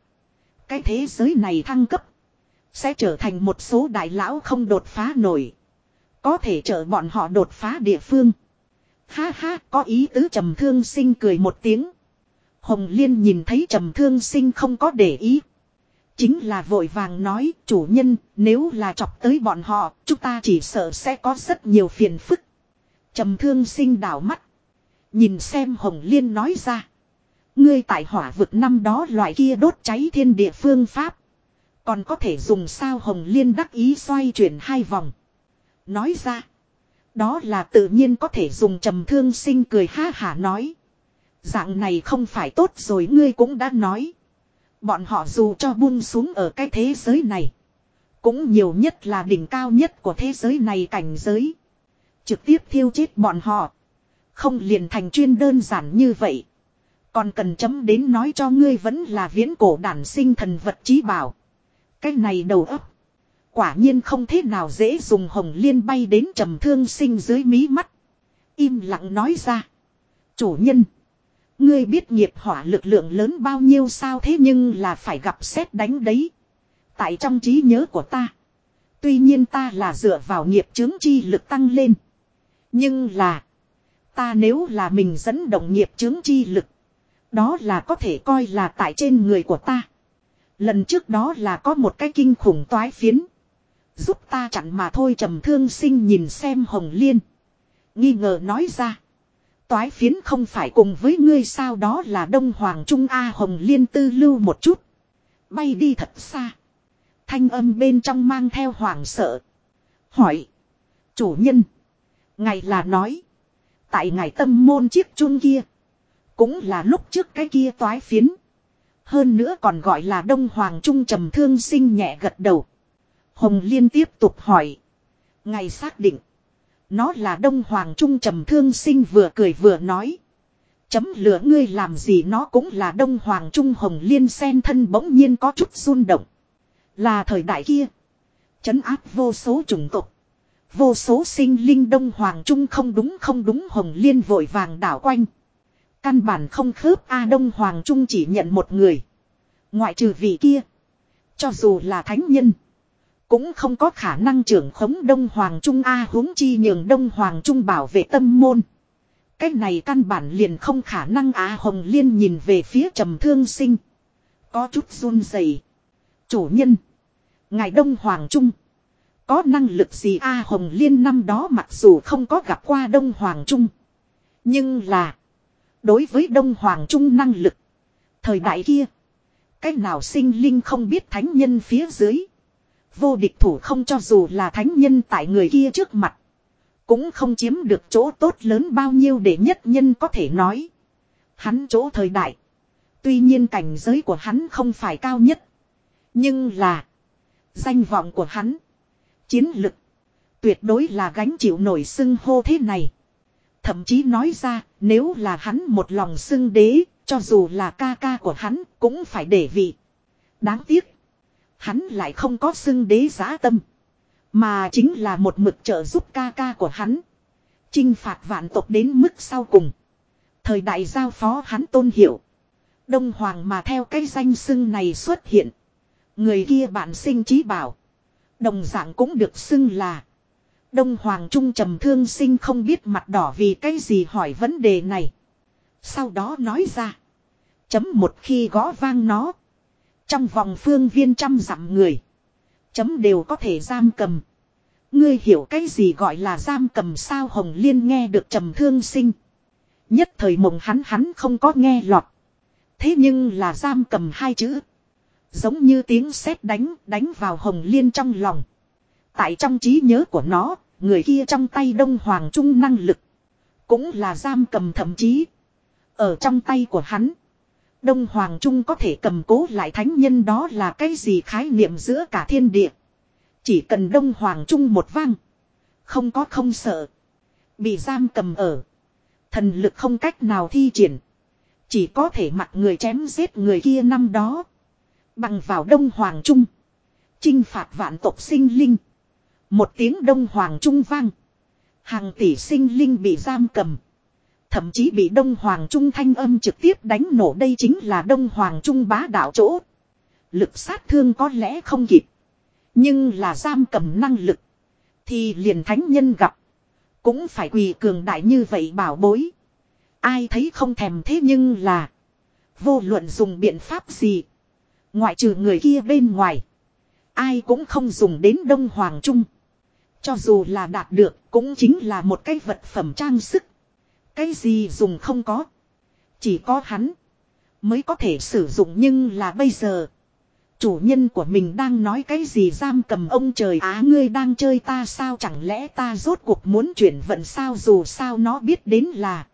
Cái thế giới này thăng cấp. Sẽ trở thành một số đại lão không đột phá nổi. Có thể trợ bọn họ đột phá địa phương. Ha ha, có ý tứ trầm thương sinh cười một tiếng. Hồng Liên nhìn thấy trầm thương sinh không có để ý. Chính là vội vàng nói, chủ nhân, nếu là chọc tới bọn họ, chúng ta chỉ sợ sẽ có rất nhiều phiền phức. Trầm thương sinh đảo mắt. Nhìn xem Hồng Liên nói ra. Ngươi tại hỏa vực năm đó loại kia đốt cháy thiên địa phương pháp. Còn có thể dùng sao hồng liên đắc ý xoay chuyển hai vòng. Nói ra. Đó là tự nhiên có thể dùng trầm thương sinh cười ha hả nói. Dạng này không phải tốt rồi ngươi cũng đã nói. Bọn họ dù cho buông xuống ở cái thế giới này. Cũng nhiều nhất là đỉnh cao nhất của thế giới này cảnh giới. Trực tiếp thiêu chết bọn họ. Không liền thành chuyên đơn giản như vậy. Còn cần chấm đến nói cho ngươi vẫn là viễn cổ đản sinh thần vật trí bảo. Cái này đầu ấp. Quả nhiên không thế nào dễ dùng hồng liên bay đến trầm thương sinh dưới mí mắt. Im lặng nói ra. Chủ nhân. Ngươi biết nghiệp hỏa lực lượng lớn bao nhiêu sao thế nhưng là phải gặp xét đánh đấy. Tại trong trí nhớ của ta. Tuy nhiên ta là dựa vào nghiệp chứng chi lực tăng lên. Nhưng là. Ta nếu là mình dẫn động nghiệp chứng chi lực. Đó là có thể coi là tại trên người của ta. Lần trước đó là có một cái kinh khủng toái phiến. Giúp ta chặn mà thôi trầm thương sinh nhìn xem Hồng Liên. Nghi ngờ nói ra. Toái phiến không phải cùng với ngươi sao đó là Đông Hoàng Trung A Hồng Liên tư lưu một chút. Bay đi thật xa. Thanh âm bên trong mang theo hoàng sợ. Hỏi. Chủ nhân. Ngài là nói. Tại ngài tâm môn chiếc chun kia. Cũng là lúc trước cái kia toái phiến. Hơn nữa còn gọi là Đông Hoàng Trung trầm thương sinh nhẹ gật đầu. Hồng Liên tiếp tục hỏi. ngày xác định. Nó là Đông Hoàng Trung trầm thương sinh vừa cười vừa nói. Chấm lửa ngươi làm gì nó cũng là Đông Hoàng Trung Hồng Liên sen thân bỗng nhiên có chút run động. Là thời đại kia. Chấn áp vô số chủng tộc. Vô số sinh linh Đông Hoàng Trung không đúng không đúng Hồng Liên vội vàng đảo quanh. Căn bản không khớp A Đông Hoàng Trung chỉ nhận một người. Ngoại trừ vị kia. Cho dù là thánh nhân. Cũng không có khả năng trưởng khống Đông Hoàng Trung A huống chi nhường Đông Hoàng Trung bảo vệ tâm môn. Cái này căn bản liền không khả năng Á Hồng Liên nhìn về phía trầm thương sinh. Có chút run rẩy. Chủ nhân. Ngài Đông Hoàng Trung. Có năng lực gì A Hồng Liên năm đó mặc dù không có gặp qua Đông Hoàng Trung. Nhưng là. Đối với Đông Hoàng Trung năng lực. Thời đại kia. Cách nào sinh linh không biết thánh nhân phía dưới. Vô địch thủ không cho dù là thánh nhân tại người kia trước mặt. Cũng không chiếm được chỗ tốt lớn bao nhiêu để nhất nhân có thể nói. Hắn chỗ thời đại. Tuy nhiên cảnh giới của hắn không phải cao nhất. Nhưng là. Danh vọng của hắn. Chiến lực. Tuyệt đối là gánh chịu nổi xưng hô thế này. Thậm chí nói ra, nếu là hắn một lòng xưng đế. Cho dù là ca ca của hắn cũng phải để vị. Đáng tiếc. Hắn lại không có xưng đế giá tâm. Mà chính là một mực trợ giúp ca ca của hắn. chinh phạt vạn tộc đến mức sau cùng. Thời đại giao phó hắn tôn hiệu. Đông Hoàng mà theo cái danh xưng này xuất hiện. Người kia bạn sinh trí bảo. Đồng dạng cũng được xưng là. Đông Hoàng Trung trầm thương sinh không biết mặt đỏ vì cái gì hỏi vấn đề này. Sau đó nói ra. Chấm một khi gõ vang nó. Trong vòng phương viên trăm dặm người. Chấm đều có thể giam cầm. Ngươi hiểu cái gì gọi là giam cầm sao Hồng Liên nghe được trầm thương sinh. Nhất thời mộng hắn hắn không có nghe lọt. Thế nhưng là giam cầm hai chữ. Giống như tiếng sét đánh đánh vào Hồng Liên trong lòng. Tại trong trí nhớ của nó, người kia trong tay Đông Hoàng Trung năng lực. Cũng là giam cầm thậm chí. Ở trong tay của hắn. Đông Hoàng Trung có thể cầm cố lại thánh nhân đó là cái gì khái niệm giữa cả thiên địa. Chỉ cần Đông Hoàng Trung một vang. Không có không sợ. Bị giam cầm ở. Thần lực không cách nào thi triển. Chỉ có thể mặc người chém giết người kia năm đó. Bằng vào Đông Hoàng Trung. chinh phạt vạn tộc sinh linh. Một tiếng Đông Hoàng Trung vang. Hàng tỷ sinh linh bị giam cầm. Thậm chí bị Đông Hoàng Trung thanh âm trực tiếp đánh nổ đây chính là Đông Hoàng Trung bá đạo chỗ. Lực sát thương có lẽ không kịp. Nhưng là giam cầm năng lực. Thì liền thánh nhân gặp. Cũng phải quỳ cường đại như vậy bảo bối. Ai thấy không thèm thế nhưng là. Vô luận dùng biện pháp gì. Ngoại trừ người kia bên ngoài. Ai cũng không dùng đến Đông Hoàng Trung. Cho dù là đạt được, cũng chính là một cái vật phẩm trang sức. Cái gì dùng không có. Chỉ có hắn. Mới có thể sử dụng nhưng là bây giờ. Chủ nhân của mình đang nói cái gì giam cầm ông trời á, ngươi đang chơi ta sao chẳng lẽ ta rốt cuộc muốn chuyển vận sao dù sao nó biết đến là.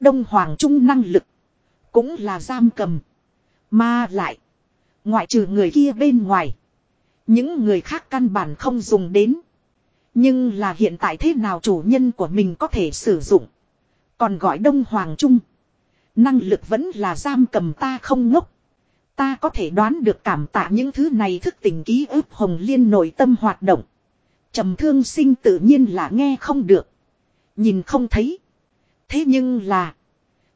Đông Hoàng Trung năng lực. Cũng là giam cầm. Mà lại. Ngoại trừ người kia bên ngoài. Những người khác căn bản không dùng đến. Nhưng là hiện tại thế nào chủ nhân của mình có thể sử dụng. Còn gọi Đông Hoàng Trung. Năng lực vẫn là giam cầm ta không ngốc. Ta có thể đoán được cảm tạ những thứ này thức tình ký ức Hồng Liên nội tâm hoạt động. trầm thương sinh tự nhiên là nghe không được. Nhìn không thấy. Thế nhưng là.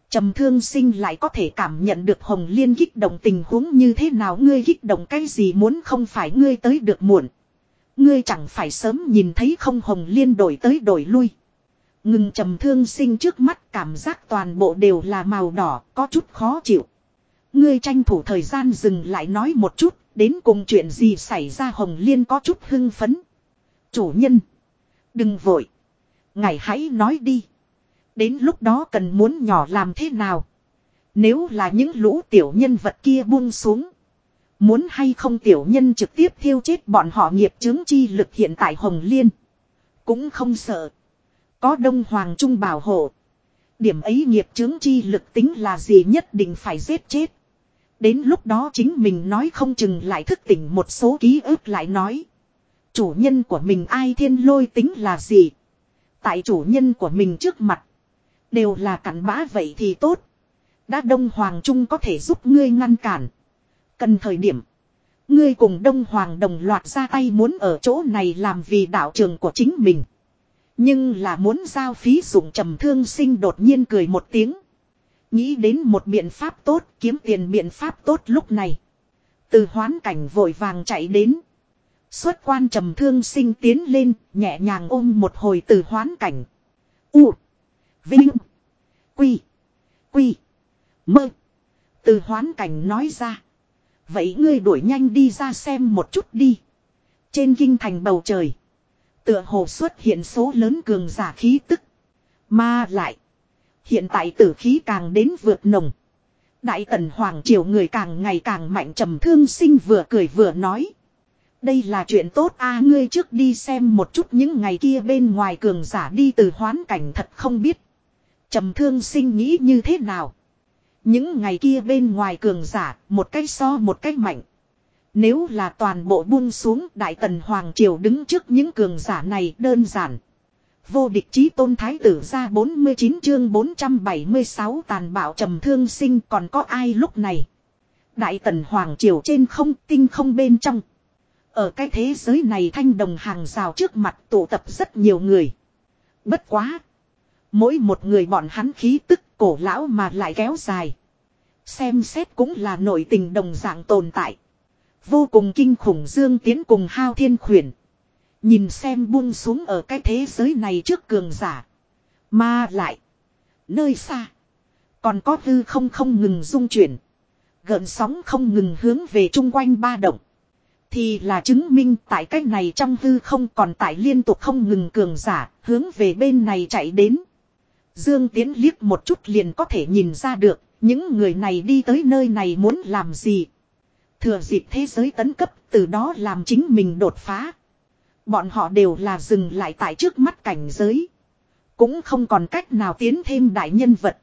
trầm thương sinh lại có thể cảm nhận được Hồng Liên kích động tình huống như thế nào ngươi kích động cái gì muốn không phải ngươi tới được muộn. Ngươi chẳng phải sớm nhìn thấy không Hồng Liên đổi tới đổi lui. Ngừng trầm thương sinh trước mắt cảm giác toàn bộ đều là màu đỏ, có chút khó chịu. Ngươi tranh thủ thời gian dừng lại nói một chút, đến cùng chuyện gì xảy ra Hồng Liên có chút hưng phấn. Chủ nhân, đừng vội. Ngài hãy nói đi. Đến lúc đó cần muốn nhỏ làm thế nào? Nếu là những lũ tiểu nhân vật kia buông xuống. Muốn hay không tiểu nhân trực tiếp thiêu chết bọn họ nghiệp chứng chi lực hiện tại Hồng Liên. Cũng không sợ. Có Đông Hoàng Trung bảo hộ. Điểm ấy nghiệp chứng chi lực tính là gì nhất định phải giết chết. Đến lúc đó chính mình nói không chừng lại thức tỉnh một số ký ức lại nói. Chủ nhân của mình ai thiên lôi tính là gì? Tại chủ nhân của mình trước mặt. Đều là cặn bã vậy thì tốt. Đã Đông Hoàng Trung có thể giúp ngươi ngăn cản. Cần thời điểm. Ngươi cùng Đông Hoàng đồng loạt ra tay muốn ở chỗ này làm vì đạo trường của chính mình. Nhưng là muốn giao phí dụng trầm thương sinh đột nhiên cười một tiếng. Nghĩ đến một biện pháp tốt, kiếm tiền biện pháp tốt lúc này. Từ hoán cảnh vội vàng chạy đến. Xuất quan trầm thương sinh tiến lên, nhẹ nhàng ôm một hồi từ hoán cảnh. U. Vinh. Quy. Quy. Mơ. Từ hoán cảnh nói ra. Vậy ngươi đuổi nhanh đi ra xem một chút đi. Trên kinh thành bầu trời. Tựa hồ xuất hiện số lớn cường giả khí tức. Mà lại. Hiện tại tử khí càng đến vượt nồng. Đại tần hoàng triều người càng ngày càng mạnh trầm thương sinh vừa cười vừa nói. Đây là chuyện tốt a, ngươi trước đi xem một chút những ngày kia bên ngoài cường giả đi từ hoán cảnh thật không biết. Trầm thương sinh nghĩ như thế nào. Những ngày kia bên ngoài cường giả, một cách so một cách mạnh. Nếu là toàn bộ buông xuống, Đại Tần Hoàng Triều đứng trước những cường giả này đơn giản. Vô địch chí tôn thái tử ra 49 chương 476 tàn bạo trầm thương sinh còn có ai lúc này. Đại Tần Hoàng Triều trên không, tinh không bên trong. Ở cái thế giới này thanh đồng hàng rào trước mặt tụ tập rất nhiều người. Bất quá. Mỗi một người bọn hắn khí tức cổ lão mà lại kéo dài. Xem xét cũng là nội tình đồng dạng tồn tại. Vô cùng kinh khủng dương tiến cùng hao thiên khuyển. Nhìn xem buông xuống ở cái thế giới này trước cường giả. Mà lại. Nơi xa. Còn có hư không không ngừng dung chuyển. Gợn sóng không ngừng hướng về chung quanh ba động. Thì là chứng minh tại cách này trong hư không còn tại liên tục không ngừng cường giả hướng về bên này chạy đến. Dương Tiến liếc một chút liền có thể nhìn ra được, những người này đi tới nơi này muốn làm gì. Thừa dịp thế giới tấn cấp, từ đó làm chính mình đột phá. Bọn họ đều là dừng lại tại trước mắt cảnh giới. Cũng không còn cách nào tiến thêm đại nhân vật.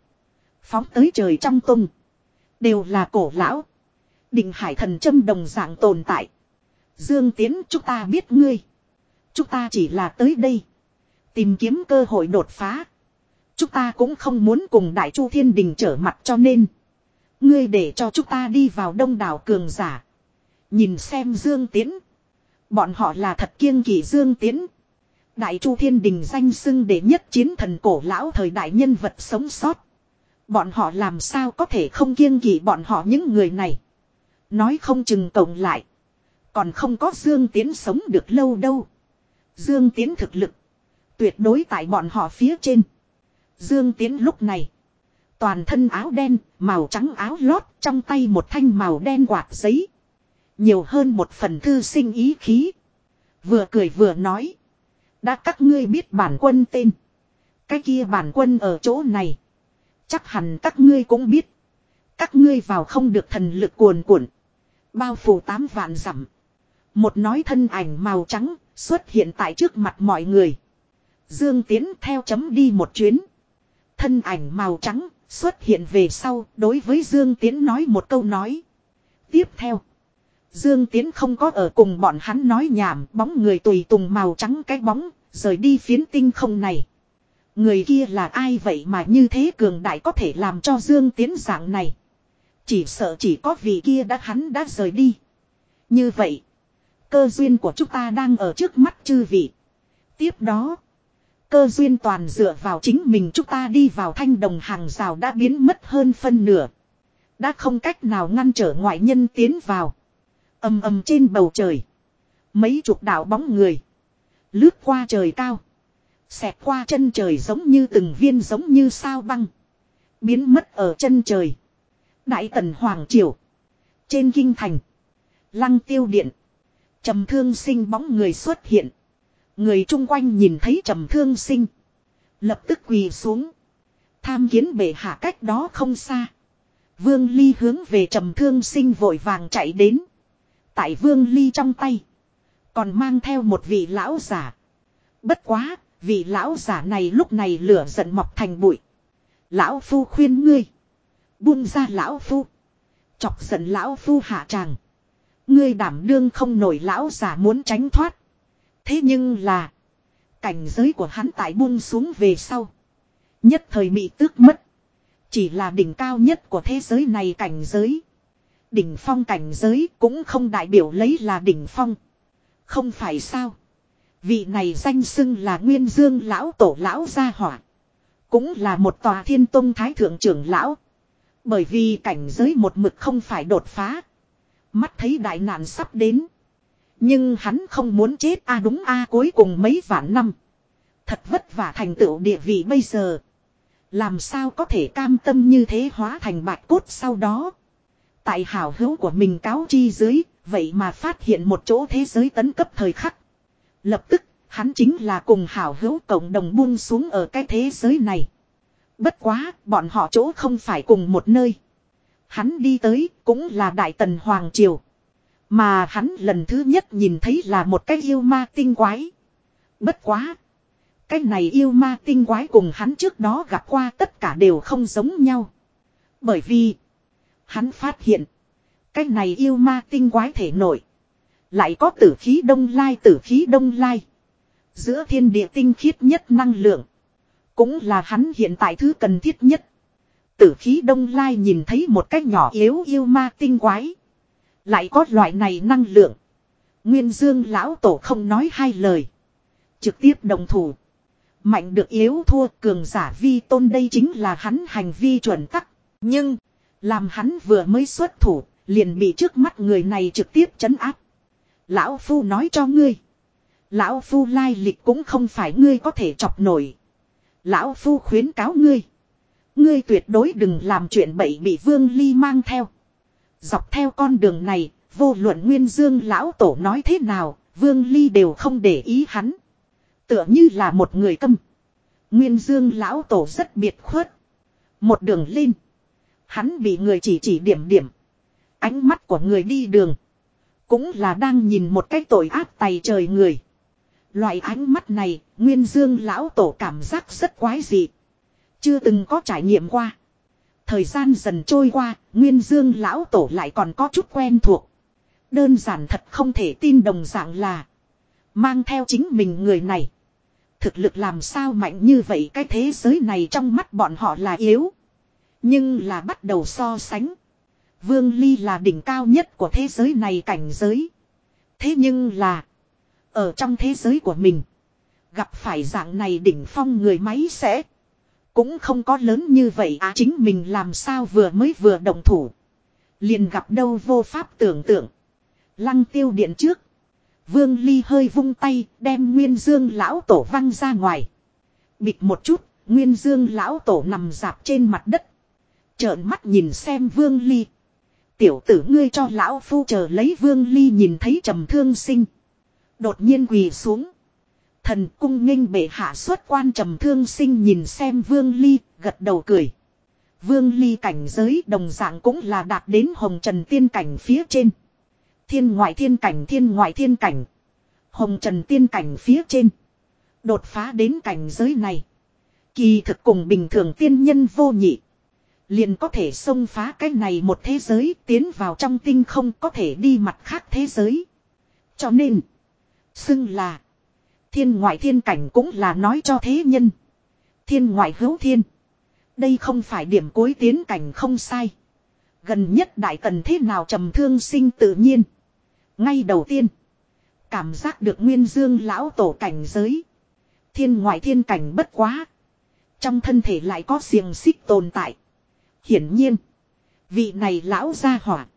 Phóng tới trời trong tung. Đều là cổ lão. Định hải thần châm đồng dạng tồn tại. Dương Tiến, chúng ta biết ngươi. Chúng ta chỉ là tới đây. Tìm kiếm cơ hội đột phá. Chúng ta cũng không muốn cùng Đại Chu Thiên Đình trở mặt cho nên. Ngươi để cho chúng ta đi vào đông đảo cường giả. Nhìn xem Dương Tiến. Bọn họ là thật kiêng kỵ Dương Tiến. Đại Chu Thiên Đình danh xưng để nhất chiến thần cổ lão thời đại nhân vật sống sót. Bọn họ làm sao có thể không kiêng kỵ bọn họ những người này. Nói không chừng cộng lại. Còn không có Dương Tiến sống được lâu đâu. Dương Tiến thực lực. Tuyệt đối tại bọn họ phía trên. Dương Tiến lúc này. Toàn thân áo đen, màu trắng áo lót, trong tay một thanh màu đen quạt giấy. Nhiều hơn một phần thư sinh ý khí. Vừa cười vừa nói. Đã các ngươi biết bản quân tên. Cái kia bản quân ở chỗ này. Chắc hẳn các ngươi cũng biết. Các ngươi vào không được thần lực cuồn cuộn. Bao phủ tám vạn dặm. Một nói thân ảnh màu trắng xuất hiện tại trước mặt mọi người. Dương Tiến theo chấm đi một chuyến. Thân ảnh màu trắng xuất hiện về sau, đối với Dương Tiến nói một câu nói. Tiếp theo. Dương Tiến không có ở cùng bọn hắn nói nhảm, bóng người tùy tùng màu trắng cái bóng, rời đi phiến tinh không này. Người kia là ai vậy mà như thế cường đại có thể làm cho Dương Tiến dạng này. Chỉ sợ chỉ có vị kia đã hắn đã rời đi. Như vậy. Cơ duyên của chúng ta đang ở trước mắt chư vị. Tiếp đó. Cơ duyên toàn dựa vào chính mình, chúng ta đi vào thanh đồng hàng rào đã biến mất hơn phân nửa. Đã không cách nào ngăn trở ngoại nhân tiến vào. ầm ầm trên bầu trời. Mấy chục đạo bóng người. Lướt qua trời cao. Xẹt qua chân trời giống như từng viên giống như sao băng. Biến mất ở chân trời. Đại tần Hoàng Triều. Trên kinh thành. Lăng tiêu điện. trầm thương sinh bóng người xuất hiện. Người chung quanh nhìn thấy trầm thương sinh. Lập tức quỳ xuống. Tham kiến bệ hạ cách đó không xa. Vương Ly hướng về trầm thương sinh vội vàng chạy đến. Tại Vương Ly trong tay. Còn mang theo một vị lão giả. Bất quá, vị lão giả này lúc này lửa giận mọc thành bụi. Lão Phu khuyên ngươi. Buông ra Lão Phu. Chọc giận Lão Phu hạ tràng. Ngươi đảm đương không nổi lão giả muốn tránh thoát. Thế nhưng là. Cảnh giới của hắn tại buông xuống về sau. Nhất thời bị tước mất. Chỉ là đỉnh cao nhất của thế giới này cảnh giới. Đỉnh phong cảnh giới cũng không đại biểu lấy là đỉnh phong. Không phải sao. Vị này danh xưng là Nguyên Dương lão tổ lão gia hỏa. Cũng là một tòa thiên tông thái thượng trưởng lão. Bởi vì cảnh giới một mực không phải đột phá. Mắt thấy đại nạn sắp đến. Nhưng hắn không muốn chết a đúng a cuối cùng mấy vạn năm. Thật vất vả thành tựu địa vị bây giờ. Làm sao có thể cam tâm như thế hóa thành bạch cốt sau đó. Tại hào hữu của mình cáo chi dưới, vậy mà phát hiện một chỗ thế giới tấn cấp thời khắc. Lập tức, hắn chính là cùng hảo hữu cộng đồng buông xuống ở cái thế giới này. Bất quá, bọn họ chỗ không phải cùng một nơi. Hắn đi tới, cũng là Đại Tần Hoàng Triều. Mà hắn lần thứ nhất nhìn thấy là một cái yêu ma tinh quái. Bất quá. Cái này yêu ma tinh quái cùng hắn trước đó gặp qua tất cả đều không giống nhau. Bởi vì. Hắn phát hiện. Cái này yêu ma tinh quái thể nổi. Lại có tử khí đông lai, tử khí đông lai. Giữa thiên địa tinh khiết nhất năng lượng. Cũng là hắn hiện tại thứ cần thiết nhất. Tử khí đông lai nhìn thấy một cách nhỏ yếu yêu ma tinh quái. Lại có loại này năng lượng. Nguyên dương lão tổ không nói hai lời. Trực tiếp đồng thủ. Mạnh được yếu thua cường giả vi tôn đây chính là hắn hành vi chuẩn tắc. Nhưng, làm hắn vừa mới xuất thủ, liền bị trước mắt người này trực tiếp chấn áp. Lão Phu nói cho ngươi. Lão Phu lai lịch cũng không phải ngươi có thể chọc nổi. Lão Phu khuyến cáo ngươi. Ngươi tuyệt đối đừng làm chuyện bậy bị Vương Ly mang theo. Dọc theo con đường này, vô luận Nguyên Dương Lão Tổ nói thế nào, Vương Ly đều không để ý hắn. Tựa như là một người câm. Nguyên Dương Lão Tổ rất biệt khuất. Một đường lên. Hắn bị người chỉ chỉ điểm điểm. Ánh mắt của người đi đường. Cũng là đang nhìn một cái tội ác tày trời người. Loại ánh mắt này, Nguyên Dương lão tổ cảm giác rất quái dị. Chưa từng có trải nghiệm qua. Thời gian dần trôi qua, Nguyên Dương lão tổ lại còn có chút quen thuộc. Đơn giản thật không thể tin đồng dạng là. Mang theo chính mình người này. Thực lực làm sao mạnh như vậy cái thế giới này trong mắt bọn họ là yếu. Nhưng là bắt đầu so sánh. Vương Ly là đỉnh cao nhất của thế giới này cảnh giới. Thế nhưng là. Ở trong thế giới của mình. Gặp phải dạng này đỉnh phong người máy sẽ. Cũng không có lớn như vậy à chính mình làm sao vừa mới vừa động thủ. Liền gặp đâu vô pháp tưởng tượng. Lăng tiêu điện trước. Vương Ly hơi vung tay đem Nguyên Dương lão tổ văng ra ngoài. Bịt một chút, Nguyên Dương lão tổ nằm dạp trên mặt đất. Trợn mắt nhìn xem Vương Ly. Tiểu tử ngươi cho lão phu chờ lấy Vương Ly nhìn thấy trầm thương sinh. Đột nhiên quỳ xuống. Thần cung nghênh bệ hạ xuất quan trầm thương sinh nhìn xem Vương Ly, gật đầu cười. Vương Ly cảnh giới đồng dạng cũng là đạt đến hồng trần tiên cảnh phía trên. Thiên ngoại thiên cảnh thiên ngoại thiên cảnh. Hồng trần tiên cảnh phía trên. Đột phá đến cảnh giới này. Kỳ thực cùng bình thường tiên nhân vô nhị. Liền có thể xông phá cái này một thế giới tiến vào trong tinh không có thể đi mặt khác thế giới. Cho nên. Xưng là. Thiên ngoại thiên cảnh cũng là nói cho thế nhân. Thiên ngoại hữu thiên. Đây không phải điểm cuối tiến cảnh không sai. Gần nhất đại tần thế nào trầm thương sinh tự nhiên. Ngay đầu tiên. Cảm giác được nguyên dương lão tổ cảnh giới. Thiên ngoại thiên cảnh bất quá. Trong thân thể lại có xiềng xích tồn tại. Hiển nhiên. Vị này lão gia hỏa.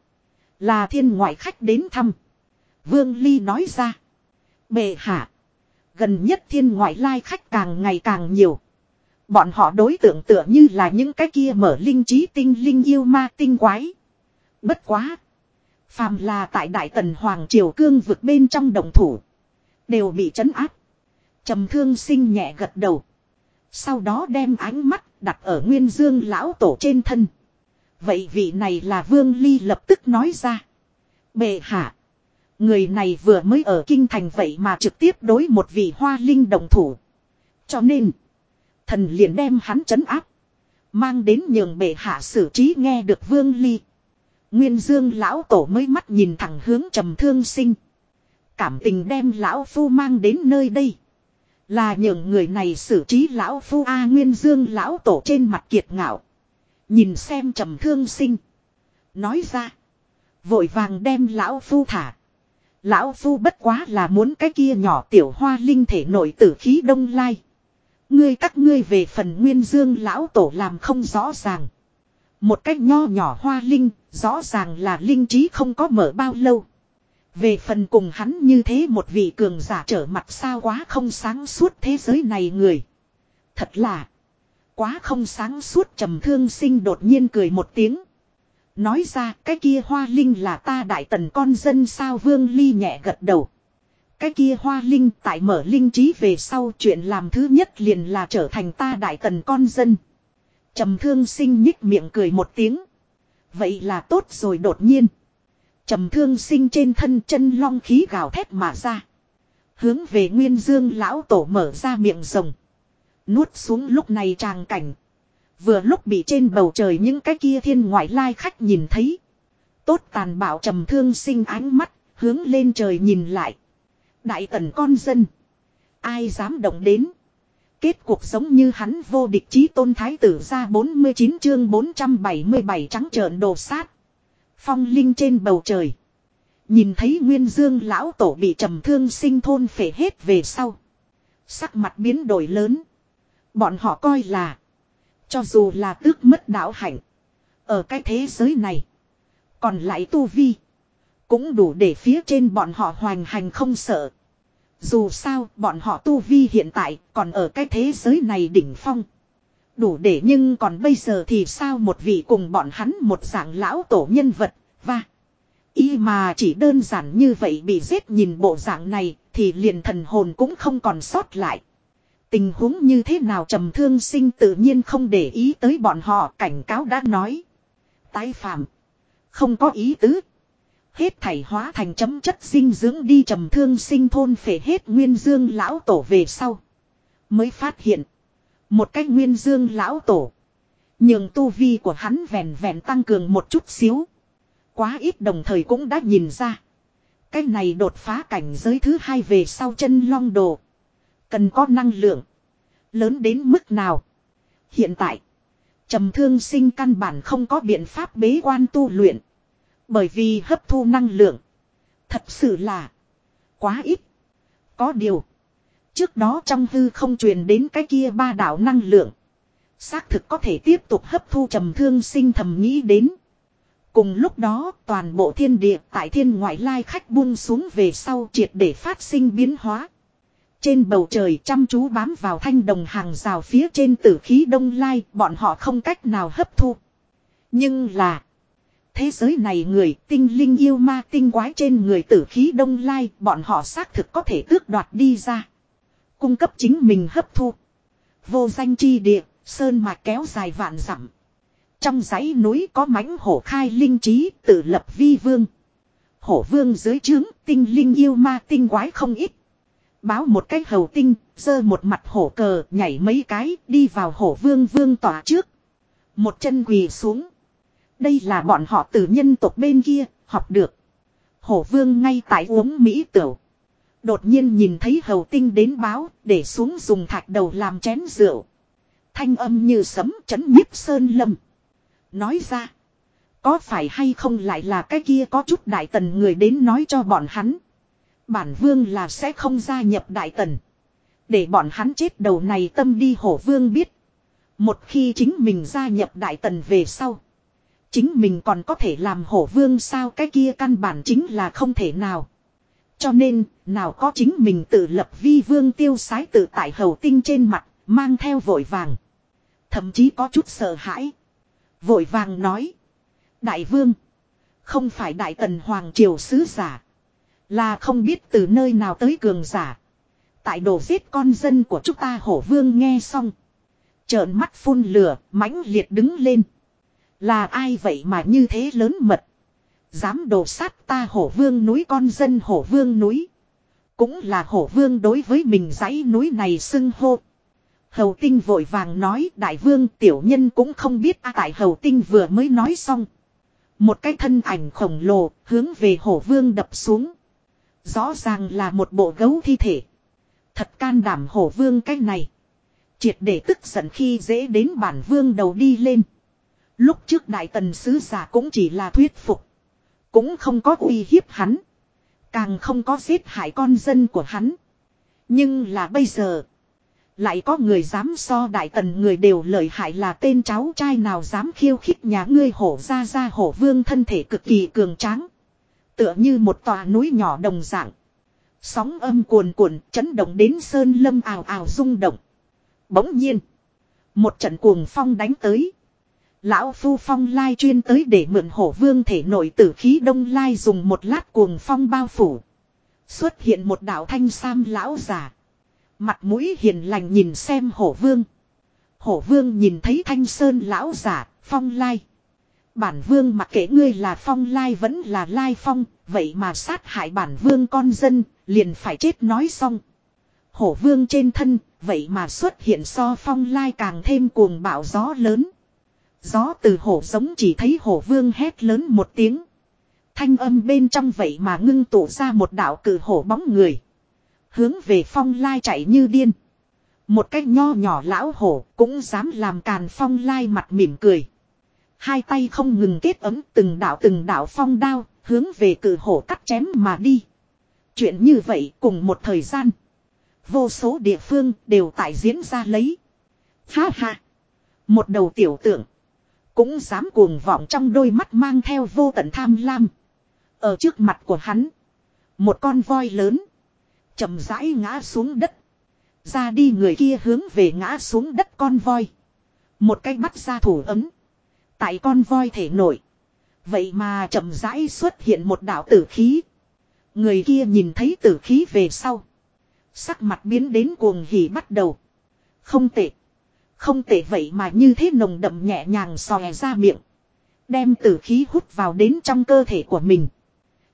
Là thiên ngoại khách đến thăm. Vương Ly nói ra. Bệ hạ. Gần nhất thiên ngoại lai khách càng ngày càng nhiều. Bọn họ đối tượng tựa như là những cái kia mở linh trí tinh linh yêu ma tinh quái. Bất quá. Phàm là tại Đại Tần Hoàng Triều Cương vực bên trong đồng thủ. Đều bị trấn áp. trầm thương sinh nhẹ gật đầu. Sau đó đem ánh mắt đặt ở Nguyên Dương lão tổ trên thân. Vậy vị này là Vương Ly lập tức nói ra. Bệ hạ. Người này vừa mới ở kinh thành vậy mà trực tiếp đối một vị hoa linh đồng thủ. Cho nên. Thần liền đem hắn trấn áp. Mang đến nhường bệ hạ xử trí nghe được Vương Ly. Nguyên Dương lão tổ mới mắt nhìn thẳng hướng trầm thương sinh. Cảm tình đem lão phu mang đến nơi đây. Là nhường người này xử trí lão phu A Nguyên Dương lão tổ trên mặt kiệt ngạo. Nhìn xem trầm thương sinh. Nói ra. Vội vàng đem lão phu thả. Lão phu bất quá là muốn cái kia nhỏ tiểu hoa linh thể nội tử khí đông lai. Ngươi các ngươi về phần nguyên dương lão tổ làm không rõ ràng. Một cách nho nhỏ hoa linh, rõ ràng là linh trí không có mở bao lâu. Về phần cùng hắn như thế một vị cường giả trở mặt sao quá không sáng suốt thế giới này người. Thật là quá không sáng suốt trầm thương sinh đột nhiên cười một tiếng. Nói ra, cái kia hoa linh là ta đại tần con dân sao vương ly nhẹ gật đầu. Cái kia hoa linh tại mở linh trí về sau chuyện làm thứ nhất liền là trở thành ta đại tần con dân. Trầm thương sinh nhích miệng cười một tiếng. Vậy là tốt rồi đột nhiên. Trầm thương sinh trên thân chân long khí gào thét mà ra. Hướng về nguyên dương lão tổ mở ra miệng rồng. Nuốt xuống lúc này tràng cảnh. Vừa lúc bị trên bầu trời những cái kia thiên ngoại lai khách nhìn thấy. Tốt tàn bạo trầm thương sinh ánh mắt, hướng lên trời nhìn lại. Đại tần con dân. Ai dám động đến. Kết cuộc giống như hắn vô địch chí tôn thái tử ra 49 chương 477 trắng trợn đồ sát. Phong linh trên bầu trời. Nhìn thấy nguyên dương lão tổ bị trầm thương sinh thôn phể hết về sau. Sắc mặt biến đổi lớn. Bọn họ coi là. Cho dù là tước mất đạo hạnh. Ở cái thế giới này. Còn lại tu vi. Cũng đủ để phía trên bọn họ hoành hành không sợ. Dù sao bọn họ tu vi hiện tại còn ở cái thế giới này đỉnh phong. Đủ để nhưng còn bây giờ thì sao một vị cùng bọn hắn một dạng lão tổ nhân vật, và Y mà chỉ đơn giản như vậy bị giết nhìn bộ dạng này thì liền thần hồn cũng không còn sót lại. Tình huống như thế nào trầm thương sinh tự nhiên không để ý tới bọn họ, cảnh cáo đã nói. Tái phạm. Không có ý tứ. Hết thảy hóa thành chấm chất dinh dưỡng đi trầm thương sinh thôn phể hết nguyên dương lão tổ về sau. Mới phát hiện. Một cách nguyên dương lão tổ. Nhưng tu vi của hắn vẹn vẹn tăng cường một chút xíu. Quá ít đồng thời cũng đã nhìn ra. Cái này đột phá cảnh giới thứ hai về sau chân long đồ. Cần có năng lượng. Lớn đến mức nào. Hiện tại. trầm thương sinh căn bản không có biện pháp bế quan tu luyện. Bởi vì hấp thu năng lượng. Thật sự là. Quá ít. Có điều. Trước đó trong hư không truyền đến cái kia ba đạo năng lượng. Xác thực có thể tiếp tục hấp thu trầm thương sinh thầm nghĩ đến. Cùng lúc đó, toàn bộ thiên địa tại thiên ngoại lai khách buông xuống về sau triệt để phát sinh biến hóa. Trên bầu trời chăm chú bám vào thanh đồng hàng rào phía trên tử khí đông lai bọn họ không cách nào hấp thu. Nhưng là Thế giới này người tinh linh yêu ma tinh quái trên người tử khí đông lai bọn họ xác thực có thể tước đoạt đi ra. Cung cấp chính mình hấp thu. Vô danh chi địa, sơn mà kéo dài vạn dặm. Trong dãy núi có mãnh hổ khai linh trí tự lập vi vương. Hổ vương dưới trướng tinh linh yêu ma tinh quái không ít. Báo một cái hầu tinh, giơ một mặt hổ cờ nhảy mấy cái đi vào hổ vương vương tỏa trước. Một chân quỳ xuống. Đây là bọn họ từ nhân tộc bên kia, học được. Hổ vương ngay tại uống Mỹ tửu. Đột nhiên nhìn thấy hầu tinh đến báo, để xuống dùng thạch đầu làm chén rượu. Thanh âm như sấm chấn nhiếp sơn lâm. Nói ra, có phải hay không lại là cái kia có chút đại tần người đến nói cho bọn hắn. Bản vương là sẽ không gia nhập đại tần. Để bọn hắn chết đầu này tâm đi hổ vương biết. Một khi chính mình gia nhập đại tần về sau. Chính mình còn có thể làm hổ vương sao cái kia căn bản chính là không thể nào. Cho nên, nào có chính mình tự lập vi vương tiêu sái tự tại hầu tinh trên mặt, mang theo vội vàng. Thậm chí có chút sợ hãi. Vội vàng nói. Đại vương. Không phải đại tần hoàng triều sứ giả. Là không biết từ nơi nào tới cường giả. Tại đồ giết con dân của chúng ta hổ vương nghe xong. Trợn mắt phun lửa, mãnh liệt đứng lên. Là ai vậy mà như thế lớn mật. Dám đổ sát ta hổ vương núi con dân hổ vương núi. Cũng là hổ vương đối với mình dãy núi này xưng hô. Hầu tinh vội vàng nói đại vương tiểu nhân cũng không biết a tại hầu tinh vừa mới nói xong. Một cái thân ảnh khổng lồ hướng về hổ vương đập xuống. Rõ ràng là một bộ gấu thi thể. Thật can đảm hổ vương cái này. Triệt để tức giận khi dễ đến bản vương đầu đi lên. Lúc trước đại tần sứ giả cũng chỉ là thuyết phục. Cũng không có uy hiếp hắn. Càng không có giết hại con dân của hắn. Nhưng là bây giờ. Lại có người dám so đại tần người đều lợi hại là tên cháu trai nào dám khiêu khích nhà ngươi hổ ra ra hổ vương thân thể cực kỳ cường tráng. Tựa như một tòa núi nhỏ đồng dạng. Sóng âm cuồn cuộn chấn động đến sơn lâm ào ào rung động. Bỗng nhiên. Một trận cuồng phong đánh tới. Lão Phu Phong lai chuyên tới để mượn hổ vương thể nội tử khí đông lai dùng một lát cuồng phong bao phủ. Xuất hiện một đạo thanh sam lão già. Mặt mũi hiền lành nhìn xem hổ vương. Hổ vương nhìn thấy thanh sơn lão giả, phong lai. Bản vương mặc kệ ngươi là phong lai vẫn là lai phong, vậy mà sát hại bản vương con dân, liền phải chết nói xong. Hổ vương trên thân, vậy mà xuất hiện so phong lai càng thêm cuồng bạo gió lớn. Gió từ hổ giống chỉ thấy hổ vương hét lớn một tiếng. Thanh âm bên trong vậy mà ngưng tụ ra một đạo cử hổ bóng người. Hướng về phong lai chạy như điên. Một cách nho nhỏ lão hổ cũng dám làm càn phong lai mặt mỉm cười. Hai tay không ngừng kết ấm từng đạo từng đạo phong đao, hướng về cử hổ cắt chém mà đi. Chuyện như vậy cùng một thời gian. Vô số địa phương đều tại diễn ra lấy. Ha ha. Một đầu tiểu tượng. Cũng dám cuồng vọng trong đôi mắt mang theo vô tận tham lam. Ở trước mặt của hắn. Một con voi lớn chậm rãi ngã xuống đất. Ra đi người kia hướng về ngã xuống đất con voi. Một cái bắt ra thủ ấm. Tại con voi thể nổi. Vậy mà chậm rãi xuất hiện một đạo tử khí. Người kia nhìn thấy tử khí về sau. Sắc mặt biến đến cuồng hỉ bắt đầu. Không tệ. Không tệ vậy mà như thế nồng đậm nhẹ nhàng xòe ra miệng. Đem tử khí hút vào đến trong cơ thể của mình.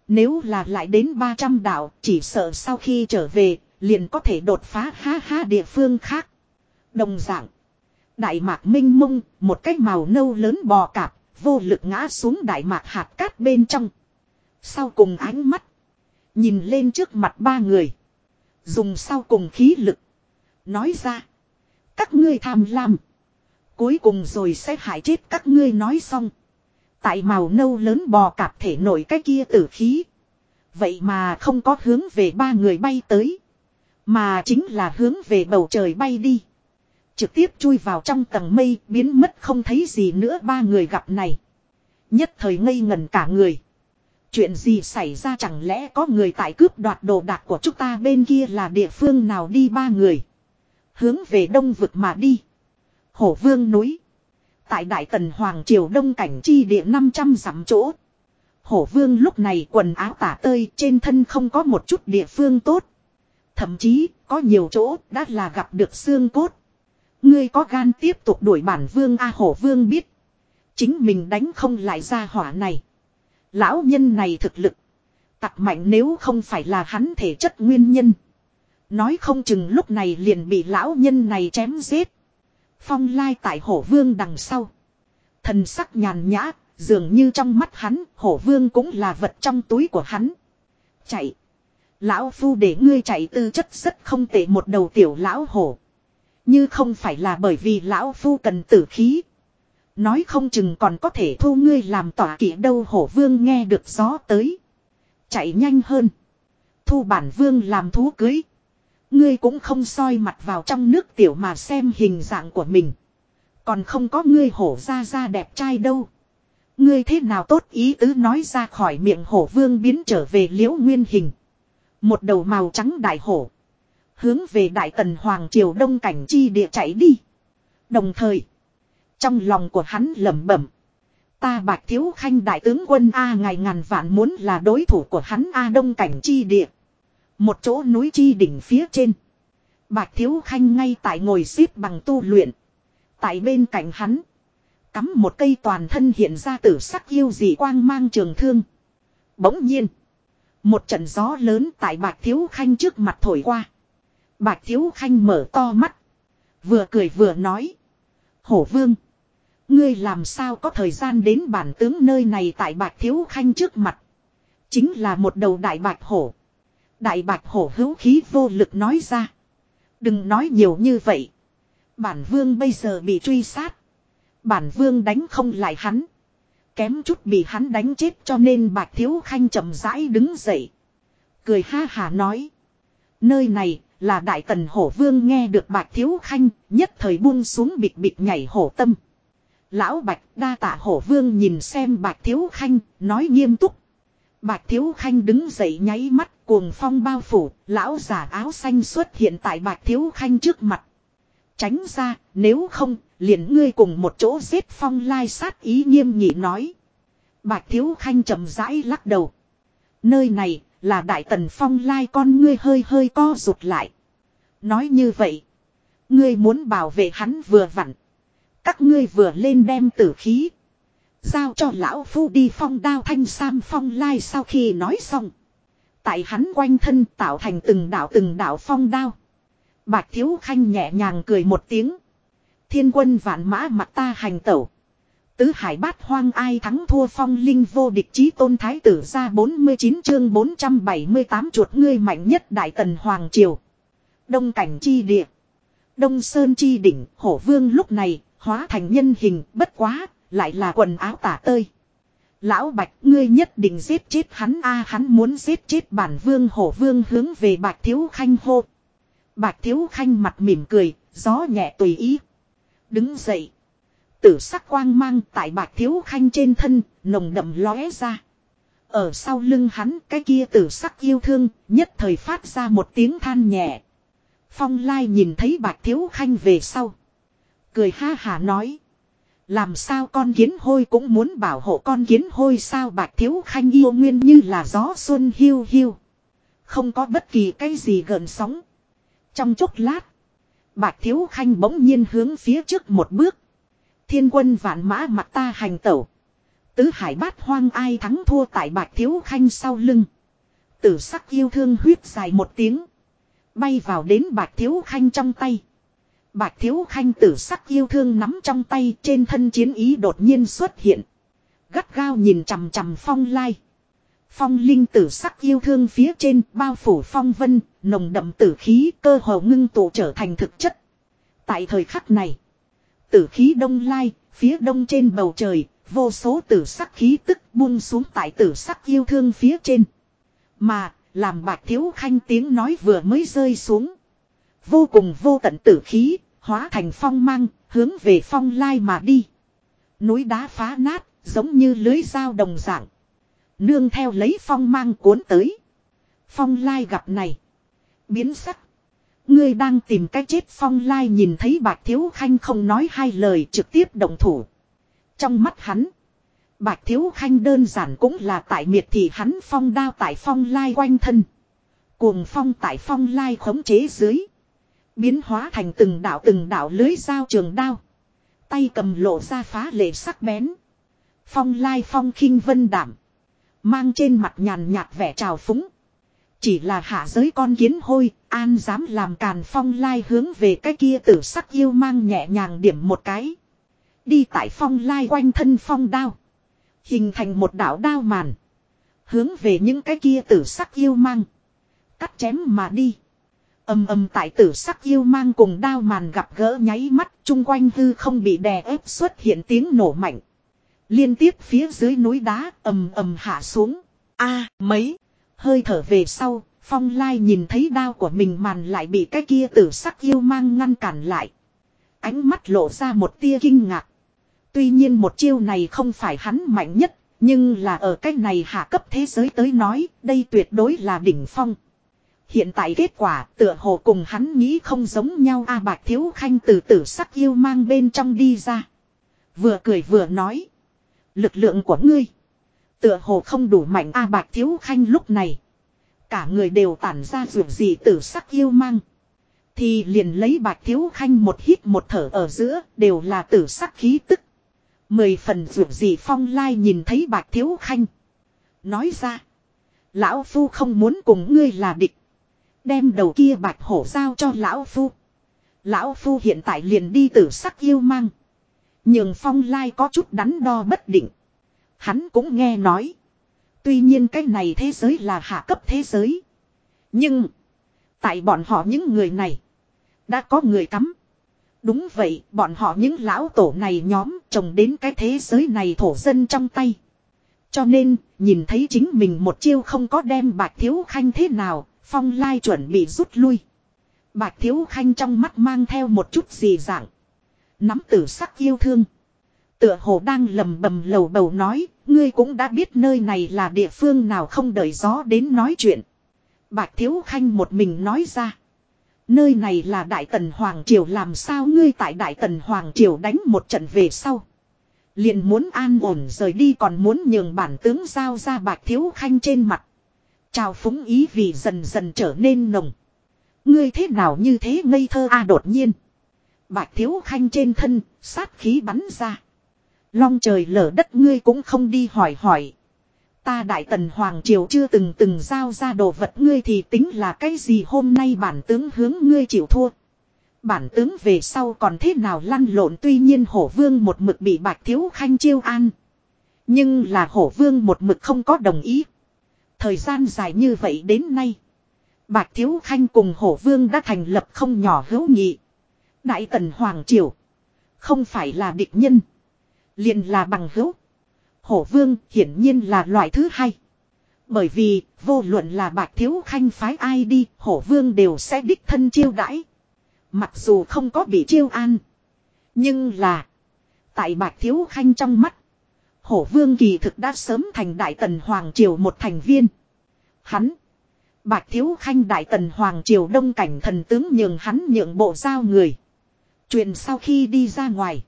Nếu là lại đến 300 đạo, chỉ sợ sau khi trở về, liền có thể đột phá ha ha địa phương khác. Đồng dạng. Đại mạc minh mông, một cái màu nâu lớn bò cạp, vô lực ngã xuống đại mạc hạt cát bên trong. Sau cùng ánh mắt. Nhìn lên trước mặt ba người. Dùng sau cùng khí lực. Nói ra. Các ngươi tham lam. Cuối cùng rồi sẽ hại chết các ngươi nói xong. Tại màu nâu lớn bò cạp thể nổi cái kia tử khí. Vậy mà không có hướng về ba người bay tới. Mà chính là hướng về bầu trời bay đi. Trực tiếp chui vào trong tầng mây, biến mất không thấy gì nữa, ba người gặp này. Nhất thời ngây ngẩn cả người. Chuyện gì xảy ra chẳng lẽ có người tại cướp đoạt đồ đạc của chúng ta bên kia là địa phương nào đi ba người. Hướng về đông vực mà đi. Hổ vương núi. Tại Đại Tần Hoàng Triều Đông Cảnh Chi địa 500 dặm chỗ. Hổ vương lúc này quần áo tả tơi, trên thân không có một chút địa phương tốt. Thậm chí, có nhiều chỗ đã là gặp được xương cốt. Ngươi có gan tiếp tục đuổi bản vương A hổ vương biết. Chính mình đánh không lại ra hỏa này. Lão nhân này thực lực. Tặc mạnh nếu không phải là hắn thể chất nguyên nhân. Nói không chừng lúc này liền bị lão nhân này chém giết. Phong lai tại hổ vương đằng sau. Thần sắc nhàn nhã, dường như trong mắt hắn, hổ vương cũng là vật trong túi của hắn. Chạy. Lão phu để ngươi chạy tư chất rất không tệ một đầu tiểu lão hổ. Như không phải là bởi vì lão phu cần tử khí. Nói không chừng còn có thể thu ngươi làm tỏa kỷ đâu hổ vương nghe được gió tới. Chạy nhanh hơn. Thu bản vương làm thú cưới. Ngươi cũng không soi mặt vào trong nước tiểu mà xem hình dạng của mình. Còn không có ngươi hổ ra ra đẹp trai đâu. Ngươi thế nào tốt ý tứ nói ra khỏi miệng hổ vương biến trở về liễu nguyên hình. Một đầu màu trắng đại hổ. Hướng về đại tần Hoàng Triều Đông Cảnh Chi địa chạy đi. Đồng thời. Trong lòng của hắn lẩm bẩm. Ta bạch thiếu khanh đại tướng quân A ngày ngàn vạn muốn là đối thủ của hắn A Đông Cảnh Chi địa. Một chỗ núi chi đỉnh phía trên. Bạch thiếu khanh ngay tại ngồi xếp bằng tu luyện. Tại bên cạnh hắn. Cắm một cây toàn thân hiện ra tử sắc yêu dị quang mang trường thương. Bỗng nhiên. Một trận gió lớn tại bạch thiếu khanh trước mặt thổi qua. Bạch thiếu khanh mở to mắt. Vừa cười vừa nói. Hổ vương. Ngươi làm sao có thời gian đến bản tướng nơi này tại bạch thiếu khanh trước mặt. Chính là một đầu đại bạch hổ. Đại bạch hổ hữu khí vô lực nói ra. Đừng nói nhiều như vậy. Bản vương bây giờ bị truy sát. Bản vương đánh không lại hắn. Kém chút bị hắn đánh chết cho nên bạch thiếu khanh chậm rãi đứng dậy. Cười ha hà nói. Nơi này là đại tần hổ vương nghe được bạch thiếu khanh, nhất thời buông xuống bịch bịch nhảy hổ tâm. Lão bạch, đa tạ hổ vương nhìn xem bạch thiếu khanh, nói nghiêm túc. Bạch thiếu khanh đứng dậy nháy mắt, cuồng phong bao phủ, lão giả áo xanh xuất hiện tại bạch thiếu khanh trước mặt. Tránh ra, nếu không, liền ngươi cùng một chỗ giết phong lai sát ý nghiêm nghị nói. Bạch thiếu khanh chậm rãi lắc đầu. Nơi này là đại tần phong lai con ngươi hơi hơi co rụt lại. Nói như vậy. Ngươi muốn bảo vệ hắn vừa vặn. Các ngươi vừa lên đem tử khí. Giao cho lão phu đi phong đao thanh sam phong lai sau khi nói xong. Tại hắn quanh thân tạo thành từng đạo từng đạo phong đao. Bạch thiếu khanh nhẹ nhàng cười một tiếng. Thiên quân vạn mã mặt ta hành tẩu. Tứ hải bát hoang ai thắng thua phong linh vô địch chí tôn thái tử ra 49 chương 478 chuột ngươi mạnh nhất đại tần hoàng triều. Đông cảnh chi địa. Đông sơn chi đỉnh hổ vương lúc này hóa thành nhân hình bất quá lại là quần áo tả tơi. Lão Bạch ngươi nhất định giết chết hắn a hắn muốn giết chết bản vương hổ vương hướng về Bạch Thiếu Khanh hô. Bạch Thiếu Khanh mặt mỉm cười, gió nhẹ tùy ý. Đứng dậy. Tử sắc quang mang tại Bạch Thiếu Khanh trên thân, nồng đậm lóe ra. Ở sau lưng hắn cái kia tử sắc yêu thương, nhất thời phát ra một tiếng than nhẹ. Phong Lai nhìn thấy Bạch Thiếu Khanh về sau. Cười ha hà nói. Làm sao con kiến hôi cũng muốn bảo hộ con kiến hôi sao bạch thiếu khanh yêu nguyên như là gió xuân hiu hiu. Không có bất kỳ cái gì gợn sóng. Trong chốc lát. Bạch thiếu khanh bỗng nhiên hướng phía trước một bước. Thiên quân vạn mã mặt ta hành tẩu. Tứ hải bát hoang ai thắng thua tại bạch thiếu khanh sau lưng. Tử sắc yêu thương huyết dài một tiếng. Bay vào đến bạch thiếu khanh trong tay. Bạch thiếu khanh tử sắc yêu thương nắm trong tay trên thân chiến ý đột nhiên xuất hiện. Gắt gao nhìn chằm chằm phong lai. Phong linh tử sắc yêu thương phía trên bao phủ phong vân, nồng đậm tử khí cơ hồ ngưng tụ trở thành thực chất. Tại thời khắc này, tử khí đông lai, phía đông trên bầu trời, vô số tử sắc khí tức buông xuống tại tử sắc yêu thương phía trên. Mà, làm bạc thiếu khanh tiếng nói vừa mới rơi xuống. Vô cùng vô tận tử khí, Hóa thành phong mang, hướng về phong lai mà đi. Núi đá phá nát, giống như lưới dao đồng dạng. Nương theo lấy phong mang cuốn tới. Phong lai gặp này. Biến sắc. Ngươi đang tìm cách chết phong lai nhìn thấy bạch thiếu khanh không nói hai lời trực tiếp động thủ. Trong mắt hắn. Bạch thiếu khanh đơn giản cũng là tại miệt thì hắn phong đao tại phong lai quanh thân. Cuồng phong tại phong lai khống chế dưới. Biến hóa thành từng đạo từng đạo lưới dao trường đao. Tay cầm lộ ra phá lệ sắc bén. Phong lai phong khinh vân đảm. Mang trên mặt nhàn nhạt vẻ trào phúng. Chỉ là hạ giới con kiến hôi, an dám làm càn phong lai hướng về cái kia tử sắc yêu mang nhẹ nhàng điểm một cái. Đi tại phong lai quanh thân phong đao. Hình thành một đảo đao màn. Hướng về những cái kia tử sắc yêu mang. Cắt chém mà đi ầm ầm tại tử sắc yêu mang cùng đao màn gặp gỡ nháy mắt chung quanh hư không bị đè ép xuất hiện tiếng nổ mạnh. Liên tiếp phía dưới núi đá ầm ầm hạ xuống. a mấy. Hơi thở về sau, phong lai nhìn thấy đao của mình màn lại bị cái kia tử sắc yêu mang ngăn cản lại. Ánh mắt lộ ra một tia kinh ngạc. Tuy nhiên một chiêu này không phải hắn mạnh nhất, nhưng là ở cái này hạ cấp thế giới tới nói, đây tuyệt đối là đỉnh phong. hiện tại kết quả tựa hồ cùng hắn nghĩ không giống nhau a bạch thiếu khanh từ tử sắc yêu mang bên trong đi ra. Vừa cười vừa nói. Lực lượng của ngươi. Tựa hồ không đủ mạnh a bạch thiếu khanh lúc này. Cả người đều tản ra dù gì tử sắc yêu mang. Thì liền lấy bạch thiếu khanh một hít một thở ở giữa, đều là tử sắc khí tức. Mười phần dù gì phong lai nhìn thấy bạch thiếu khanh. Nói ra. Lão Phu không muốn cùng ngươi là địch. Đem đầu kia bạch hổ giao cho Lão Phu. Lão Phu hiện tại liền đi tử sắc yêu mang. Nhưng phong lai có chút đắn đo bất định. Hắn cũng nghe nói. Tuy nhiên cái này thế giới là hạ cấp thế giới. Nhưng. Tại bọn họ những người này. Đã có người cắm. Đúng vậy, bọn họ những lão tổ này nhóm trồng đến cái thế giới này thổ dân trong tay. Cho nên, nhìn thấy chính mình một chiêu không có đem bạch thiếu khanh thế nào, phong lai chuẩn bị rút lui. Bạch thiếu khanh trong mắt mang theo một chút gì dạng. Nắm tử sắc yêu thương. Tựa hồ đang lầm bầm lầu bầu nói, ngươi cũng đã biết nơi này là địa phương nào không đợi gió đến nói chuyện. Bạch thiếu khanh một mình nói ra. Nơi này là Đại Tần Hoàng Triều làm sao ngươi tại Đại Tần Hoàng Triều đánh một trận về sau. Liền muốn an ổn rời đi còn muốn nhường bản tướng giao ra bạch thiếu khanh trên mặt. Chào phúng ý vì dần dần trở nên nồng. Ngươi thế nào như thế ngây thơ a đột nhiên. Bạch thiếu khanh trên thân, sát khí bắn ra. Long trời lở đất ngươi cũng không đi hỏi hỏi. Ta đại tần hoàng triều chưa từng từng giao ra đồ vật ngươi thì tính là cái gì hôm nay bản tướng hướng ngươi chịu thua. Bản tướng về sau còn thế nào lăn lộn tuy nhiên hổ vương một mực bị bạch thiếu khanh chiêu an. Nhưng là hổ vương một mực không có đồng ý. Thời gian dài như vậy đến nay. Bạch thiếu khanh cùng hổ vương đã thành lập không nhỏ hữu nghị. Đại tần hoàng triều. Không phải là địch nhân liền là bằng hữu. Hổ vương hiển nhiên là loại thứ hai. Bởi vì vô luận là bạch thiếu khanh phái ai đi, hổ vương đều sẽ đích thân chiêu đãi. Mặc dù không có bị chiêu an. Nhưng là. Tại Bạch Thiếu Khanh trong mắt. Hổ Vương kỳ thực đã sớm thành Đại Tần Hoàng Triều một thành viên. Hắn. Bạch Thiếu Khanh Đại Tần Hoàng Triều đông cảnh thần tướng nhường hắn nhượng bộ giao người. Chuyện sau khi đi ra ngoài.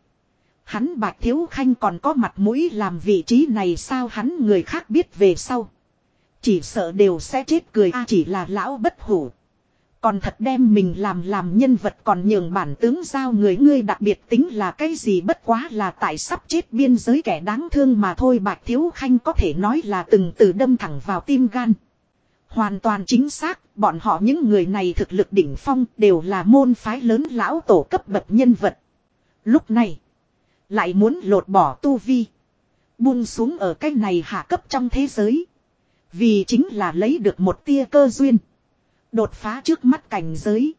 Hắn Bạch Thiếu Khanh còn có mặt mũi làm vị trí này sao hắn người khác biết về sau. Chỉ sợ đều sẽ chết cười a chỉ là lão bất hủ. Còn thật đem mình làm làm nhân vật còn nhường bản tướng giao người ngươi đặc biệt tính là cái gì bất quá là tại sắp chết biên giới kẻ đáng thương mà thôi bạch thiếu khanh có thể nói là từng từ đâm thẳng vào tim gan. Hoàn toàn chính xác, bọn họ những người này thực lực đỉnh phong đều là môn phái lớn lão tổ cấp bậc nhân vật. Lúc này, lại muốn lột bỏ tu vi. Buông xuống ở cái này hạ cấp trong thế giới. Vì chính là lấy được một tia cơ duyên. Đột phá trước mắt cảnh giới.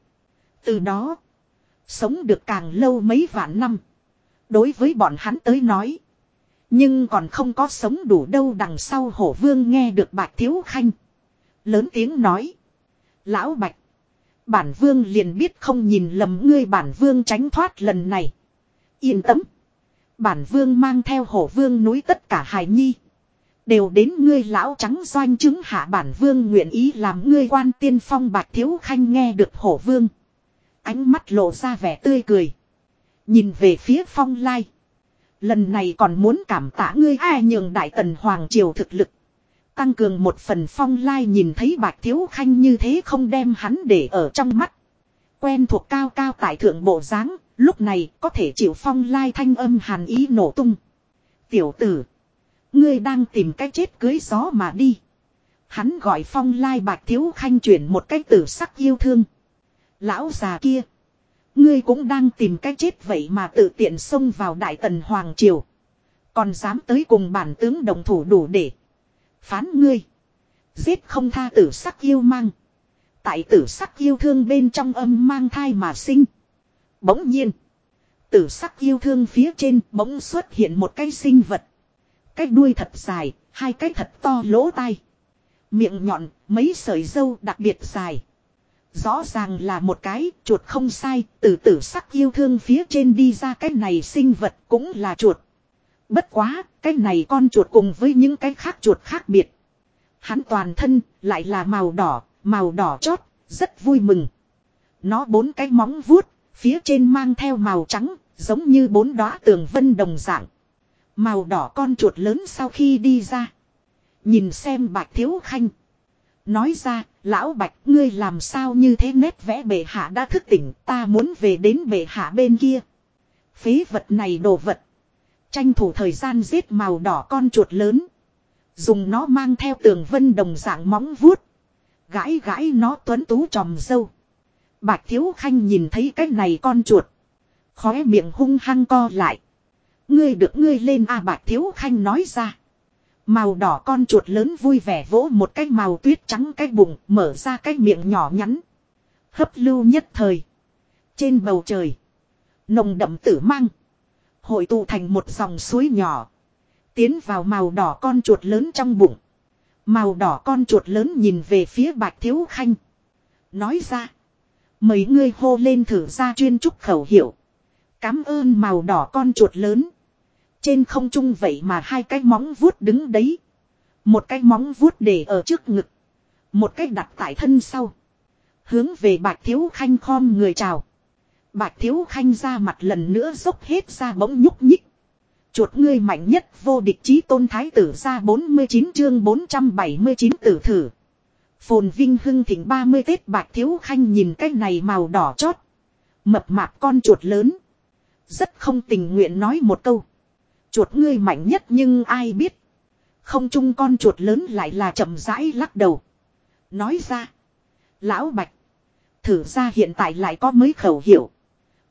Từ đó. Sống được càng lâu mấy vạn năm. Đối với bọn hắn tới nói. Nhưng còn không có sống đủ đâu đằng sau hổ vương nghe được bạch thiếu khanh. Lớn tiếng nói. Lão bạch. Bản vương liền biết không nhìn lầm ngươi bản vương tránh thoát lần này. Yên tâm. Bản vương mang theo hổ vương núi tất cả hài nhi. Đều đến ngươi lão trắng doanh chứng hạ bản vương nguyện ý làm ngươi quan tiên phong bạc thiếu khanh nghe được hổ vương. Ánh mắt lộ ra vẻ tươi cười. Nhìn về phía phong lai. Lần này còn muốn cảm tạ ngươi ai nhường đại tần hoàng triều thực lực. Tăng cường một phần phong lai nhìn thấy bạc thiếu khanh như thế không đem hắn để ở trong mắt. Quen thuộc cao cao tại thượng bộ dáng lúc này, có thể chịu phong lai thanh âm hàn ý nổ tung. Tiểu tử. Ngươi đang tìm cái chết cưới gió mà đi. Hắn gọi phong lai bạch thiếu khanh chuyển một cái tử sắc yêu thương. Lão già kia. Ngươi cũng đang tìm cái chết vậy mà tự tiện xông vào đại tần hoàng triều. Còn dám tới cùng bản tướng đồng thủ đủ để. Phán ngươi. Giết không tha tử sắc yêu mang. Tại tử sắc yêu thương bên trong âm mang thai mà sinh. Bỗng nhiên. Tử sắc yêu thương phía trên bỗng xuất hiện một cái sinh vật. Cái đuôi thật dài, hai cái thật to lỗ tai. Miệng nhọn, mấy sợi dâu đặc biệt dài. Rõ ràng là một cái chuột không sai, từ tử sắc yêu thương phía trên đi ra cái này sinh vật cũng là chuột. Bất quá, cái này con chuột cùng với những cái khác chuột khác biệt. Hắn toàn thân lại là màu đỏ, màu đỏ chót, Rất vui mừng. Nó bốn cái móng vuốt, phía trên mang theo màu trắng, giống như bốn đóa tường vân đồng dạng. Màu đỏ con chuột lớn sau khi đi ra. Nhìn xem bạch thiếu khanh. Nói ra, lão bạch ngươi làm sao như thế nét vẽ bệ hạ đã thức tỉnh ta muốn về đến bệ hạ bên kia. Phế vật này đồ vật. Tranh thủ thời gian giết màu đỏ con chuột lớn. Dùng nó mang theo tường vân đồng dạng móng vuốt. Gãi gãi nó tuấn tú tròm dâu. Bạch Thiếu Khanh nhìn thấy cái này con chuột. Khóe miệng hung hăng co lại. Ngươi được ngươi lên a, Bạch Thiếu Khanh nói ra. Màu đỏ con chuột lớn vui vẻ vỗ một cái màu tuyết trắng cái bụng, mở ra cái miệng nhỏ nhắn. Hấp lưu nhất thời. Trên bầu trời. Nồng đậm tử mang. Hội tụ thành một dòng suối nhỏ. Tiến vào màu đỏ con chuột lớn trong bụng. Màu đỏ con chuột lớn nhìn về phía bạch thiếu khanh. Nói ra. Mấy ngươi hô lên thử ra chuyên trúc khẩu hiệu. Cám ơn màu đỏ con chuột lớn. Trên không trung vậy mà hai cái móng vuốt đứng đấy. Một cái móng vuốt để ở trước ngực. Một cái đặt tại thân sau. Hướng về bạch thiếu khanh khom người chào. Bạch thiếu khanh ra mặt lần nữa dốc hết ra bỗng nhúc nhích. Chuột ngươi mạnh nhất vô địch chí tôn thái tử ra 49 chương 479 tử thử. Phồn vinh hưng thịnh 30 Tết bạc thiếu khanh nhìn cái này màu đỏ chót. Mập mạp con chuột lớn. Rất không tình nguyện nói một câu. Chuột ngươi mạnh nhất nhưng ai biết. Không chung con chuột lớn lại là chậm rãi lắc đầu. Nói ra. Lão Bạch. Thử ra hiện tại lại có mấy khẩu hiệu.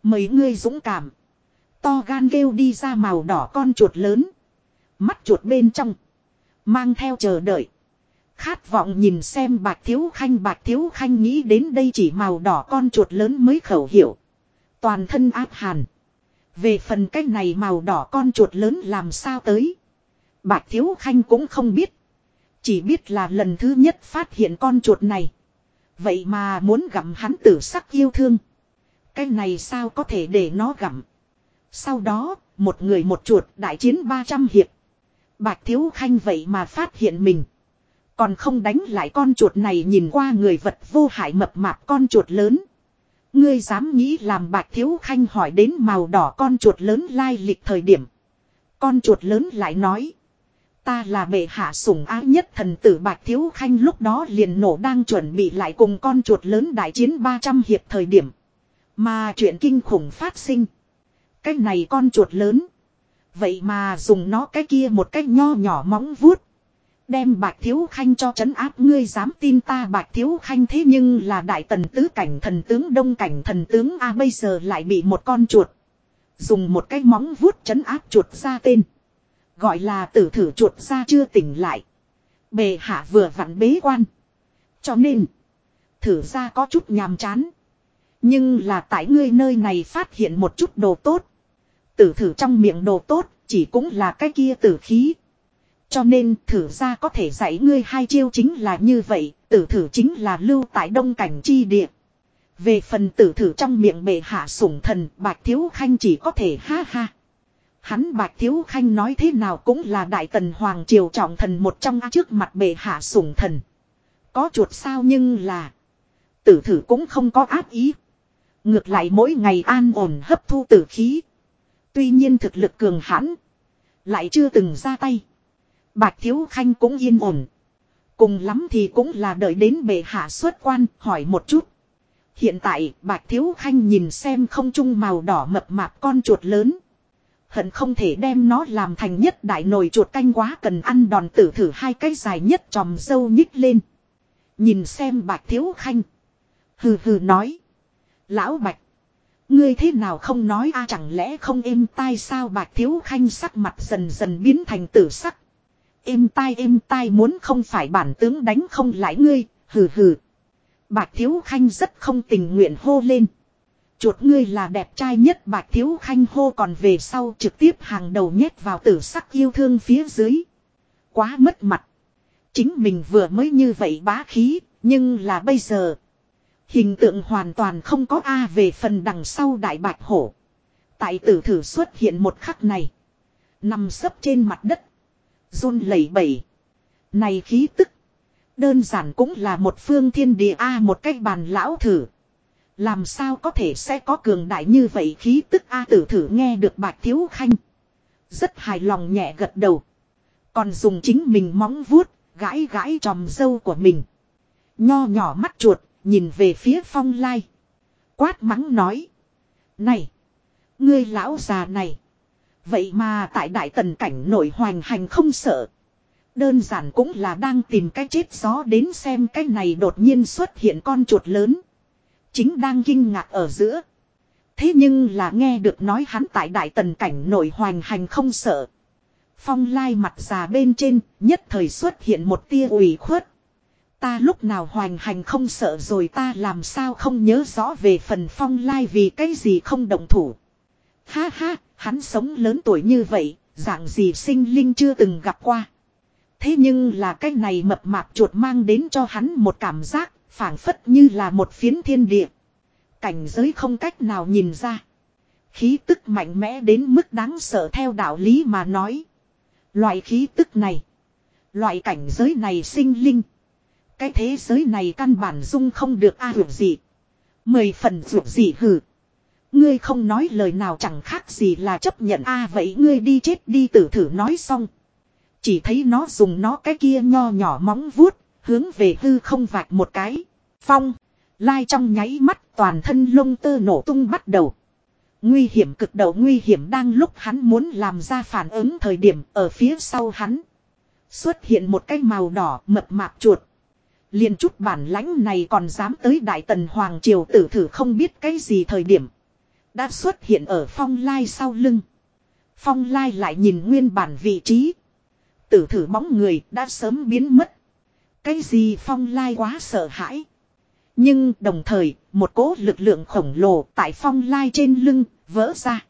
Mấy ngươi dũng cảm. To gan kêu đi ra màu đỏ con chuột lớn. Mắt chuột bên trong. Mang theo chờ đợi. Khát vọng nhìn xem bạc thiếu khanh bạc thiếu khanh nghĩ đến đây chỉ màu đỏ con chuột lớn mới khẩu hiệu. Toàn thân áp hàn. Về phần cách này màu đỏ con chuột lớn làm sao tới. Bạc thiếu khanh cũng không biết. Chỉ biết là lần thứ nhất phát hiện con chuột này. Vậy mà muốn gặm hắn tử sắc yêu thương. Cái này sao có thể để nó gặm. Sau đó, một người một chuột đại chiến 300 hiệp. Bạch Thiếu Khanh vậy mà phát hiện mình. Còn không đánh lại con chuột này nhìn qua người vật vô hại mập mạp con chuột lớn. Ngươi dám nghĩ làm Bạch Thiếu Khanh hỏi đến màu đỏ con chuột lớn lai lịch thời điểm. Con chuột lớn lại nói. Ta là bệ hạ sủng ái nhất thần tử Bạch Thiếu Khanh lúc đó liền nổ đang chuẩn bị lại cùng con chuột lớn đại chiến 300 hiệp thời điểm. Mà chuyện kinh khủng phát sinh. Cái này con chuột lớn. Vậy mà dùng nó cái kia một cái nho nhỏ móng vuốt. Đem bạch thiếu khanh cho trấn áp ngươi dám tin ta bạch thiếu khanh thế nhưng là đại tần tứ cảnh thần tướng đông cảnh thần tướng a bây giờ lại bị một con chuột. Dùng một cái móng vuốt trấn áp chuột ra tên. Gọi là tử thử chuột ra chưa tỉnh lại. Bề hạ vừa vặn bế quan. Cho nên. Thử ra có chút nhàm chán. Nhưng là tại ngươi nơi này phát hiện một chút đồ tốt. Tử thử trong miệng đồ tốt, chỉ cũng là cái kia tử khí. Cho nên thử ra có thể dạy ngươi hai chiêu chính là như vậy, tử thử chính là lưu tại đông cảnh chi địa. Về phần tử thử trong miệng bệ hạ sủng thần, bạch thiếu khanh chỉ có thể ha ha. Hắn bạch thiếu khanh nói thế nào cũng là đại tần hoàng triều trọng thần một trong trước mặt bệ hạ sủng thần. Có chuột sao nhưng là tử thử cũng không có áp ý. Ngược lại mỗi ngày an ổn hấp thu tử khí. Tuy nhiên thực lực cường hãn. Lại chưa từng ra tay. Bạch Thiếu Khanh cũng yên ổn. Cùng lắm thì cũng là đợi đến bệ hạ xuất quan, hỏi một chút. Hiện tại, Bạch Thiếu Khanh nhìn xem không trung màu đỏ mập mạp con chuột lớn. Hận không thể đem nó làm thành nhất đại nồi chuột canh quá cần ăn đòn tử thử hai cái dài nhất tròm dâu nhích lên. Nhìn xem Bạch Thiếu Khanh. Hừ hừ nói. Lão Bạch. Ngươi thế nào không nói a à, chẳng lẽ không êm tai sao bạch thiếu khanh sắc mặt dần dần biến thành tử sắc. Êm tai êm tai muốn không phải bản tướng đánh không lại ngươi, hừ hừ. Bạch thiếu khanh rất không tình nguyện hô lên. Chuột ngươi là đẹp trai nhất bạch thiếu khanh hô còn về sau trực tiếp hàng đầu nhét vào tử sắc yêu thương phía dưới. Quá mất mặt. Chính mình vừa mới như vậy bá khí, nhưng là bây giờ. Hình tượng hoàn toàn không có A về phần đằng sau đại bạch hổ. Tại tử thử xuất hiện một khắc này. Nằm sấp trên mặt đất run lẩy bẩy. Này khí tức. Đơn giản cũng là một phương thiên địa A một cách bàn lão thử. Làm sao có thể sẽ có cường đại như vậy khí tức A tử thử nghe được bạch thiếu khanh. Rất hài lòng nhẹ gật đầu. Còn dùng chính mình móng vuốt, gãi gãi tròm dâu của mình. Nho nhỏ mắt chuột, nhìn về phía phong lai. Quát mắng nói. Này! Ngươi lão già này! Vậy mà tại đại tần cảnh nổi hoành hành không sợ. Đơn giản cũng là đang tìm cái chết gió đến xem cái này đột nhiên xuất hiện con chuột lớn. Chính đang kinh ngạc ở giữa. Thế nhưng là nghe được nói hắn tại đại tần cảnh nổi hoành hành không sợ. Phong lai mặt già bên trên, nhất thời xuất hiện một tia ủy khuất. Ta lúc nào hoành hành không sợ rồi ta làm sao không nhớ rõ về phần phong lai vì cái gì không động thủ. Ha ha, hắn sống lớn tuổi như vậy, dạng gì sinh linh chưa từng gặp qua. Thế nhưng là cái này mập mạp chuột mang đến cho hắn một cảm giác, phảng phất như là một phiến thiên địa. Cảnh giới không cách nào nhìn ra. Khí tức mạnh mẽ đến mức đáng sợ theo đạo lý mà nói. Loại khí tức này. Loại cảnh giới này sinh linh. Cái thế giới này căn bản dung không được a à gì. Mười phần ruột gì hử. Ngươi không nói lời nào chẳng khác gì là chấp nhận a vậy ngươi đi chết đi tử thử nói xong. Chỉ thấy nó dùng nó cái kia nho nhỏ móng vuốt, hướng về hư không vạch một cái. Phong, lai trong nháy mắt toàn thân lông tơ nổ tung bắt đầu. Nguy hiểm cực đầu nguy hiểm đang lúc hắn muốn làm ra phản ứng thời điểm ở phía sau hắn. Xuất hiện một cái màu đỏ mập mạp chuột. liền chút bản lãnh này còn dám tới Đại Tần Hoàng Triều tử thử không biết cái gì thời điểm. Đã xuất hiện ở phong lai sau lưng. Phong lai lại nhìn nguyên bản vị trí. Tử thử bóng người đã sớm biến mất. Cái gì phong lai quá sợ hãi. Nhưng đồng thời, một cỗ lực lượng khổng lồ tại phong lai trên lưng, vỡ ra.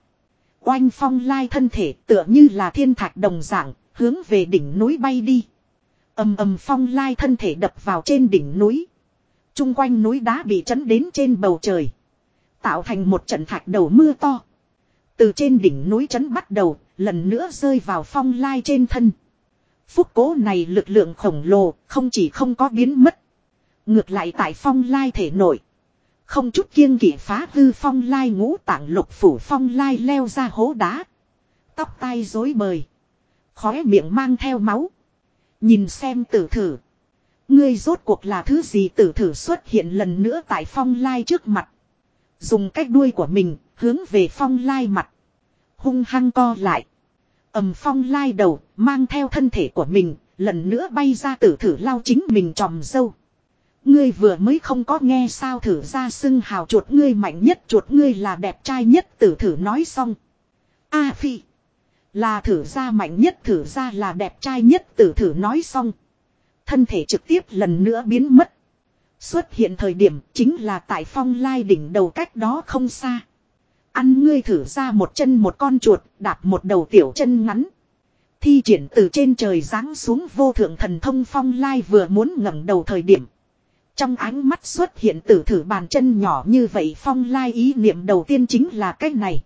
Oanh phong lai thân thể tựa như là thiên thạch đồng dạng, hướng về đỉnh núi bay đi. ầm ầm phong lai thân thể đập vào trên đỉnh núi. Trung quanh núi đá bị chấn đến trên bầu trời. Tạo thành một trận thạch đầu mưa to. Từ trên đỉnh núi trấn bắt đầu, lần nữa rơi vào phong lai trên thân. Phúc cố này lực lượng khổng lồ, không chỉ không có biến mất. Ngược lại tại phong lai thể nổi. Không chút kiêng kỵ phá hư phong lai ngũ tạng lục phủ phong lai leo ra hố đá. Tóc tai rối bời. Khóe miệng mang theo máu. Nhìn xem tử thử. Ngươi rốt cuộc là thứ gì tử thử xuất hiện lần nữa tại phong lai trước mặt. Dùng cách đuôi của mình, hướng về phong lai mặt. Hung hăng co lại. ầm phong lai đầu, mang theo thân thể của mình, lần nữa bay ra tử thử lao chính mình tròm dâu. Ngươi vừa mới không có nghe sao thử ra xưng hào chuột ngươi mạnh nhất, chuột ngươi là đẹp trai nhất, tử thử nói xong. A phi. Là thử ra mạnh nhất, thử ra là đẹp trai nhất, tử thử nói xong. Thân thể trực tiếp lần nữa biến mất. Xuất hiện thời điểm chính là tại phong lai đỉnh đầu cách đó không xa. Ăn ngươi thử ra một chân một con chuột, đạp một đầu tiểu chân ngắn. Thi triển từ trên trời giáng xuống vô thượng thần thông phong lai vừa muốn ngẩng đầu thời điểm. Trong ánh mắt xuất hiện tử thử bàn chân nhỏ như vậy phong lai ý niệm đầu tiên chính là cái này.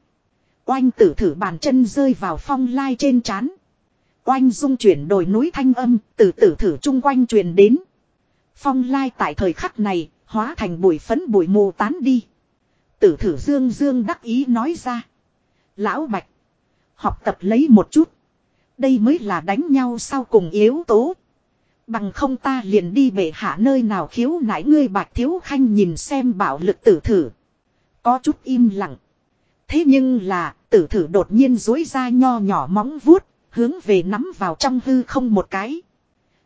Oanh tử thử bàn chân rơi vào phong lai trên trán. Oanh dung chuyển đồi núi thanh âm, từ tử thử chung quanh truyền đến. Phong lai tại thời khắc này hóa thành bụi phấn bụi mù tán đi. Tử thử dương dương đắc ý nói ra. Lão Bạch. Học tập lấy một chút. Đây mới là đánh nhau sau cùng yếu tố. Bằng không ta liền đi bể hạ nơi nào khiếu nãi ngươi bạch thiếu khanh nhìn xem bảo lực tử thử. Có chút im lặng. Thế nhưng là tử thử đột nhiên dối ra nho nhỏ móng vuốt, hướng về nắm vào trong hư không một cái.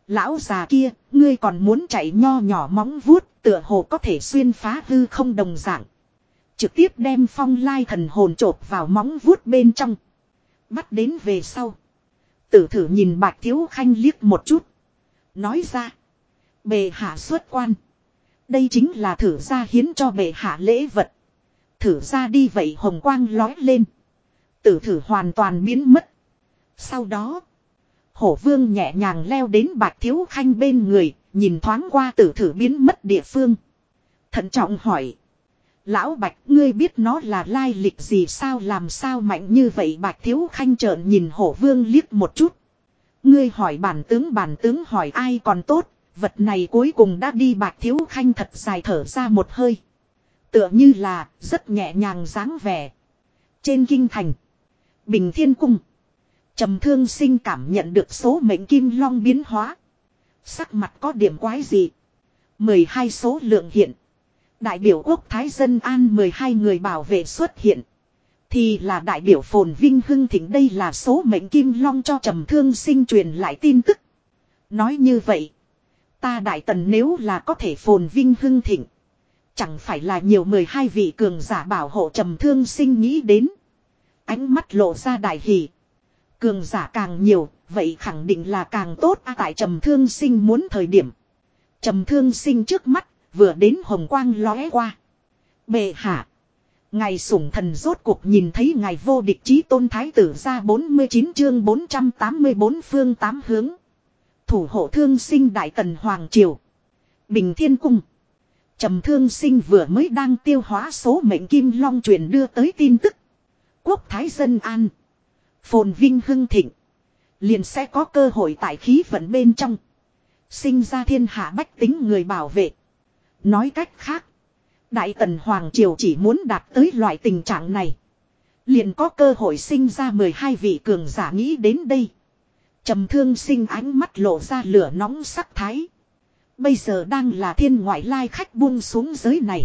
Lão già kia, ngươi còn muốn chạy nho nhỏ móng vuốt, tựa hồ có thể xuyên phá hư không đồng dạng. Trực tiếp đem phong lai thần hồn trộp vào móng vuốt bên trong. Bắt đến về sau. Tử thử nhìn bạch thiếu khanh liếc một chút. Nói ra. Bệ hạ xuất quan. Đây chính là thử ra hiến cho bệ hạ lễ vật. Thử ra đi vậy hồng quang lói lên. Tử thử hoàn toàn biến mất. Sau đó. Hổ vương nhẹ nhàng leo đến bạch thiếu khanh bên người. Nhìn thoáng qua tử thử biến mất địa phương. Thận trọng hỏi. Lão bạch ngươi biết nó là lai lịch gì sao làm sao mạnh như vậy bạch thiếu khanh trợn nhìn hổ vương liếc một chút. Ngươi hỏi bản tướng bản tướng hỏi ai còn tốt, Vật này cuối cùng đã đi bạc thiếu khanh thật dài thở ra một hơi. Tựa như là rất nhẹ nhàng dáng vẻ. Trên kinh thành. Bình thiên cung trầm thương sinh cảm nhận được số mệnh kim long biến hóa. Sắc mặt có điểm quái gì. 12 số lượng hiện. Đại biểu quốc Thái Dân An 12 người bảo vệ xuất hiện. Thì là đại biểu phồn vinh hưng thịnh đây là số mệnh kim long cho trầm thương sinh truyền lại tin tức. Nói như vậy. Ta đại tần nếu là có thể phồn vinh hưng thịnh. Chẳng phải là nhiều 12 vị cường giả bảo hộ trầm thương sinh nghĩ đến. Ánh mắt lộ ra đại hỷ. Cường giả càng nhiều, vậy khẳng định là càng tốt a tại trầm thương sinh muốn thời điểm. Trầm thương sinh trước mắt, vừa đến hồng quang lóe qua. Bệ hạ. Ngài sủng thần rốt cuộc nhìn thấy ngài vô địch chí tôn thái tử ra 49 chương 484 phương tám hướng. Thủ hộ thương sinh đại tần Hoàng Triều. Bình Thiên Cung. Trầm thương sinh vừa mới đang tiêu hóa số mệnh kim long truyền đưa tới tin tức. Quốc thái dân an. Phồn vinh hưng thịnh. Liền sẽ có cơ hội tại khí vận bên trong. Sinh ra thiên hạ bách tính người bảo vệ. Nói cách khác. Đại tần Hoàng Triều chỉ muốn đạt tới loại tình trạng này. Liền có cơ hội sinh ra 12 vị cường giả nghĩ đến đây. trầm thương sinh ánh mắt lộ ra lửa nóng sắc thái. Bây giờ đang là thiên ngoại lai khách buông xuống giới này.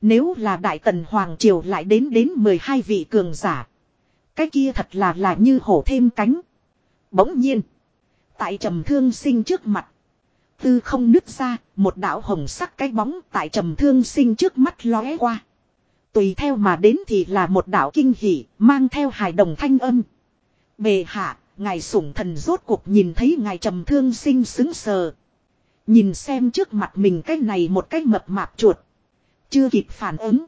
Nếu là Đại Tần Hoàng Triều lại đến đến 12 vị cường giả. Cái kia thật là là như hổ thêm cánh. Bỗng nhiên. Tại trầm thương sinh trước mặt. Tư không nứt ra, một đạo hồng sắc cái bóng tại trầm thương sinh trước mắt lóe qua. Tùy theo mà đến thì là một đạo kinh hỉ, mang theo hài đồng thanh âm. Bề hạ, ngài sủng thần rốt cuộc nhìn thấy ngài trầm thương sinh xứng sờ. Nhìn xem trước mặt mình cái này một cái mập mạp chuột. Chưa kịp phản ứng.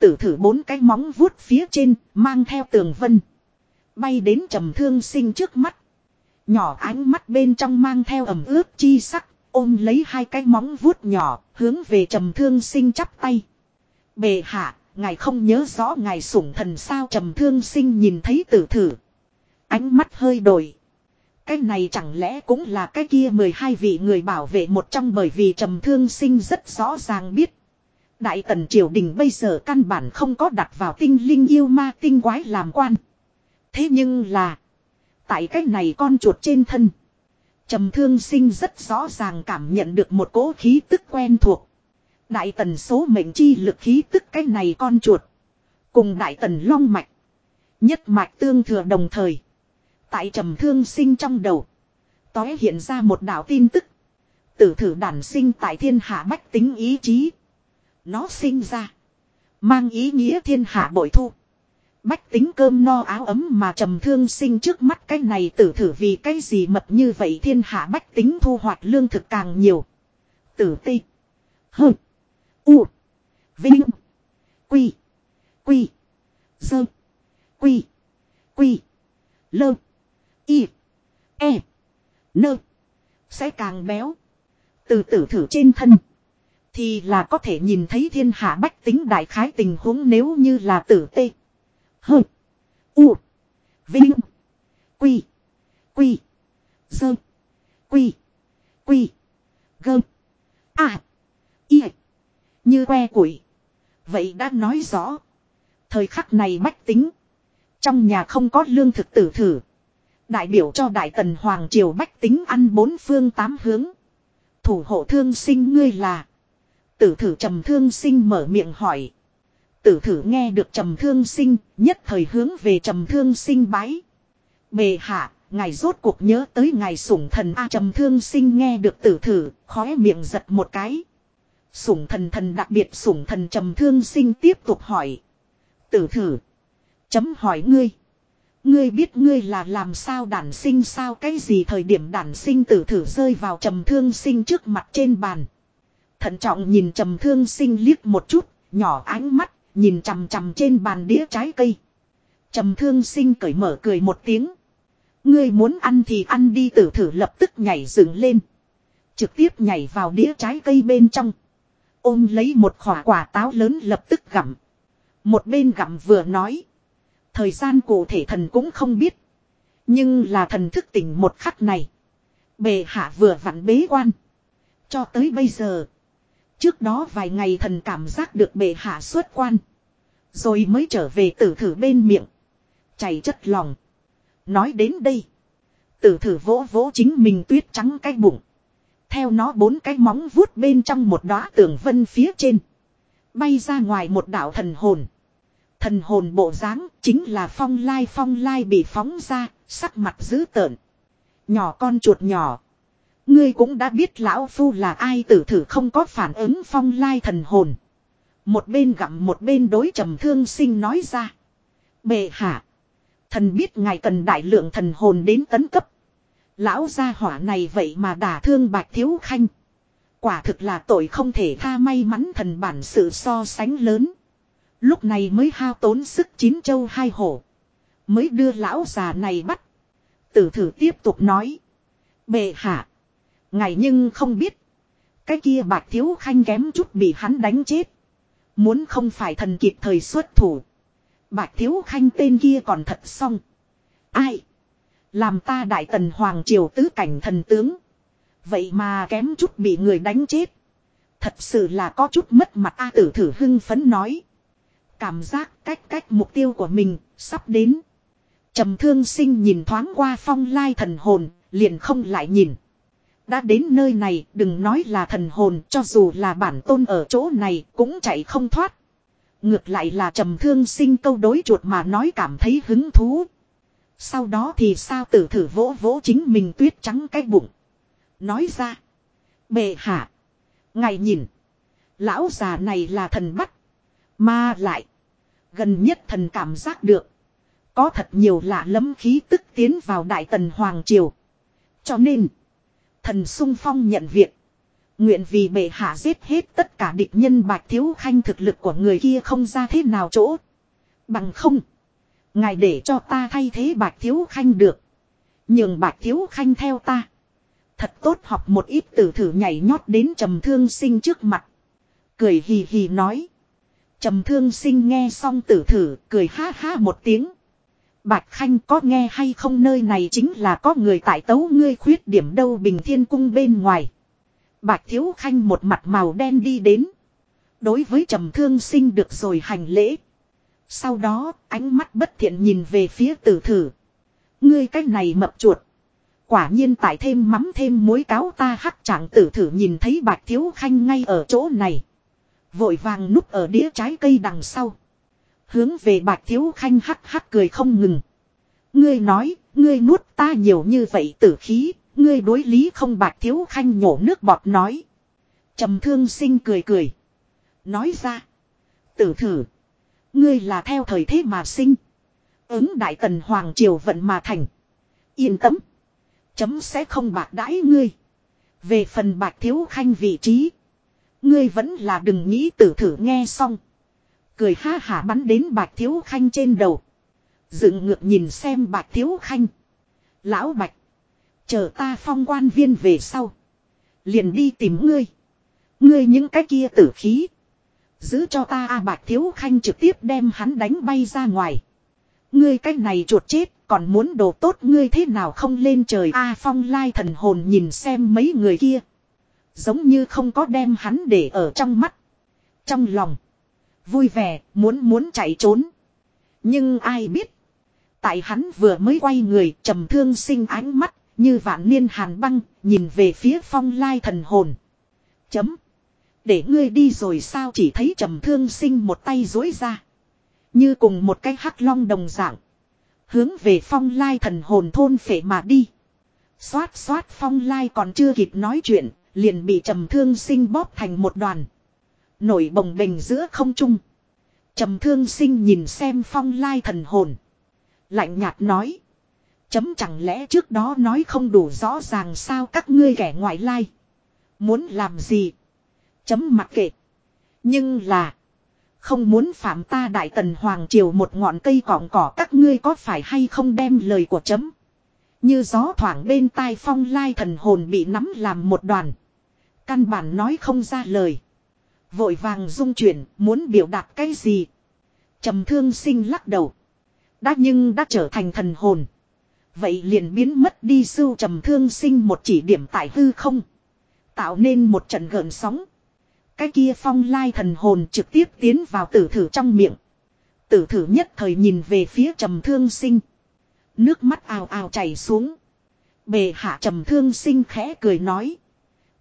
Tử thử bốn cái móng vuốt phía trên, mang theo tường vân. Bay đến trầm thương sinh trước mắt. Nhỏ ánh mắt bên trong mang theo ẩm ướt chi sắc, ôm lấy hai cái móng vuốt nhỏ, hướng về trầm thương sinh chắp tay. Bề hạ, ngài không nhớ rõ ngài sủng thần sao trầm thương sinh nhìn thấy tử thử. Ánh mắt hơi đổi. Cái này chẳng lẽ cũng là cái kia 12 vị người bảo vệ một trong bởi vì trầm thương sinh rất rõ ràng biết. Đại tần triều đình bây giờ căn bản không có đặt vào tinh linh yêu ma tinh quái làm quan. Thế nhưng là. Tại cái này con chuột trên thân. Trầm thương sinh rất rõ ràng cảm nhận được một cỗ khí tức quen thuộc. Đại tần số mệnh chi lực khí tức cái này con chuột. Cùng đại tần long mạch. Nhất mạch tương thừa đồng thời. Tại trầm thương sinh trong đầu. Tói hiện ra một đạo tin tức. Tử thử đản sinh tại thiên hạ bách tính ý chí. Nó sinh ra. Mang ý nghĩa thiên hạ bội thu. Bách tính cơm no áo ấm mà trầm thương sinh trước mắt cái này tử thử vì cái gì mật như vậy thiên hạ bách tính thu hoạch lương thực càng nhiều. Tử ti. Hơ. U. Vinh. Quy. Quy. Dơ. Quy. Quy. Lơ. Y. E. Nơ. Sẽ càng béo. Từ tử thử trên thân. Thì là có thể nhìn thấy thiên hạ bách tính đại khái tình huống nếu như là tử tê. Hơ. U. Vinh. Quy. Quy. Dơ. Quy. Quy. Gơ. À. Y. Như que củi. Vậy đã nói rõ. Thời khắc này bách tính. Trong nhà không có lương thực tử thử. Đại biểu cho Đại Tần Hoàng Triều Bách tính ăn bốn phương tám hướng. Thủ hộ thương sinh ngươi là. Tử thử trầm thương sinh mở miệng hỏi. Tử thử nghe được trầm thương sinh, nhất thời hướng về trầm thương sinh bái. Bề hạ, ngài rốt cuộc nhớ tới ngài sủng thần A trầm thương sinh nghe được tử thử, khóe miệng giật một cái. Sủng thần thần đặc biệt sủng thần trầm thương sinh tiếp tục hỏi. Tử thử. Chấm hỏi ngươi. Ngươi biết ngươi là làm sao đản sinh sao cái gì thời điểm đản sinh tử thử rơi vào trầm thương sinh trước mặt trên bàn. Thận trọng nhìn trầm thương sinh liếc một chút, nhỏ ánh mắt, nhìn chằm chằm trên bàn đĩa trái cây. Trầm thương sinh cởi mở cười một tiếng. Ngươi muốn ăn thì ăn đi tử thử lập tức nhảy dựng lên. Trực tiếp nhảy vào đĩa trái cây bên trong. Ôm lấy một khỏa quả táo lớn lập tức gặm. Một bên gặm vừa nói. Thời gian cụ thể thần cũng không biết. Nhưng là thần thức tỉnh một khắc này. Bề hạ vừa vặn bế quan. Cho tới bây giờ. Trước đó vài ngày thần cảm giác được bệ hạ xuất quan. Rồi mới trở về tử thử bên miệng. Chảy chất lòng. Nói đến đây. Tử thử vỗ vỗ chính mình tuyết trắng cái bụng. Theo nó bốn cái móng vuốt bên trong một đóa tường vân phía trên. Bay ra ngoài một đạo thần hồn. Thần hồn bộ dáng chính là phong lai phong lai bị phóng ra, sắc mặt dữ tợn. Nhỏ con chuột nhỏ. Ngươi cũng đã biết lão phu là ai tử thử không có phản ứng phong lai thần hồn. Một bên gặm một bên đối trầm thương sinh nói ra. Bệ hạ. Thần biết ngài cần đại lượng thần hồn đến tấn cấp. Lão gia hỏa này vậy mà đả thương bạch thiếu khanh. Quả thực là tội không thể tha may mắn thần bản sự so sánh lớn. Lúc này mới hao tốn sức chín châu hai hổ. Mới đưa lão già này bắt. Tử thử tiếp tục nói. Bệ hạ. Ngài nhưng không biết. Cái kia bạc thiếu khanh kém chút bị hắn đánh chết. Muốn không phải thần kịp thời xuất thủ. Bạc thiếu khanh tên kia còn thật xong. Ai? Làm ta đại tần hoàng triều tứ cảnh thần tướng. Vậy mà kém chút bị người đánh chết. Thật sự là có chút mất mặt A tử thử hưng phấn nói. Cảm giác cách cách mục tiêu của mình sắp đến. trầm thương sinh nhìn thoáng qua phong lai thần hồn, liền không lại nhìn. Đã đến nơi này, đừng nói là thần hồn, cho dù là bản tôn ở chỗ này, cũng chạy không thoát. Ngược lại là trầm thương sinh câu đối chuột mà nói cảm thấy hứng thú. Sau đó thì sao tử thử vỗ vỗ chính mình tuyết trắng cái bụng. Nói ra. Bệ hạ. Ngài nhìn. Lão già này là thần bắt. Mà lại. Gần nhất thần cảm giác được. Có thật nhiều lạ lẫm khí tức tiến vào Đại Tần Hoàng Triều. Cho nên. Thần sung phong nhận việc. Nguyện vì bệ hạ giết hết tất cả địch nhân bạch thiếu khanh thực lực của người kia không ra thế nào chỗ. Bằng không. Ngài để cho ta thay thế bạch thiếu khanh được. nhưng bạch thiếu khanh theo ta. Thật tốt học một ít tử thử nhảy nhót đến trầm thương sinh trước mặt. Cười hì hì nói. Trầm thương sinh nghe xong tử thử, cười ha ha một tiếng. Bạch Khanh có nghe hay không nơi này chính là có người tại tấu ngươi khuyết điểm đâu, bình thiên cung bên ngoài. Bạch Thiếu Khanh một mặt màu đen đi đến. Đối với trầm thương sinh được rồi hành lễ. Sau đó, ánh mắt bất thiện nhìn về phía tử thử. Ngươi cách này mập chuột. Quả nhiên tại thêm mắm thêm muối cáo ta hắc trạng tử thử nhìn thấy Bạch Thiếu Khanh ngay ở chỗ này. Vội vàng núp ở đĩa trái cây đằng sau. Hướng về bạc thiếu khanh hắc hắc cười không ngừng. Ngươi nói, ngươi nuốt ta nhiều như vậy tử khí, ngươi đối lý không bạc thiếu khanh nhổ nước bọt nói. trầm thương sinh cười cười. Nói ra. Tử thử. Ngươi là theo thời thế mà sinh. Ứng đại tần hoàng triều vận mà thành. Yên tâm. Chấm sẽ không bạc đãi ngươi. Về phần bạc thiếu khanh vị trí. Ngươi vẫn là đừng nghĩ tử thử nghe xong. Cười ha hả bắn đến bạch thiếu khanh trên đầu. Dựng ngược nhìn xem bạch thiếu khanh. Lão bạch. Chờ ta phong quan viên về sau. Liền đi tìm ngươi. Ngươi những cái kia tử khí. Giữ cho ta a bạch thiếu khanh trực tiếp đem hắn đánh bay ra ngoài. Ngươi cái này chuột chết, còn muốn đồ tốt ngươi thế nào không lên trời a phong lai thần hồn nhìn xem mấy người kia. Giống như không có đem hắn để ở trong mắt. Trong lòng. Vui vẻ, muốn muốn chạy trốn. Nhưng ai biết. Tại hắn vừa mới quay người trầm thương sinh ánh mắt. Như vạn niên hàn băng, nhìn về phía phong lai thần hồn. Chấm. Để ngươi đi rồi sao chỉ thấy trầm thương sinh một tay dối ra. Như cùng một cái hắc long đồng dạng. Hướng về phong lai thần hồn thôn phệ mà đi. Xoát xoát phong lai còn chưa kịp nói chuyện, liền bị trầm thương sinh bóp thành một đoàn. Nổi bồng bềnh giữa không trung. Trầm thương sinh nhìn xem phong lai thần hồn. Lạnh nhạt nói. Chấm chẳng lẽ trước đó nói không đủ rõ ràng sao các ngươi kẻ ngoại lai. Muốn làm gì? Chấm mặc kệ. Nhưng là. Không muốn phạm ta đại tần hoàng triều một ngọn cây cỏng cỏ các ngươi có phải hay không đem lời của chấm. Như gió thoảng bên tai phong lai thần hồn bị nắm làm một đoàn. Căn bản nói không ra lời. Vội vàng dung chuyển, muốn biểu đạt cái gì. trầm thương sinh lắc đầu. Đã nhưng đã trở thành thần hồn. Vậy liền biến mất đi sưu trầm thương sinh một chỉ điểm tại hư không. Tạo nên một trận gợn sóng. Cái kia phong lai thần hồn trực tiếp tiến vào tử thử trong miệng. Tử thử nhất thời nhìn về phía trầm thương sinh. Nước mắt ào ào chảy xuống. Bề hạ trầm thương sinh khẽ cười nói.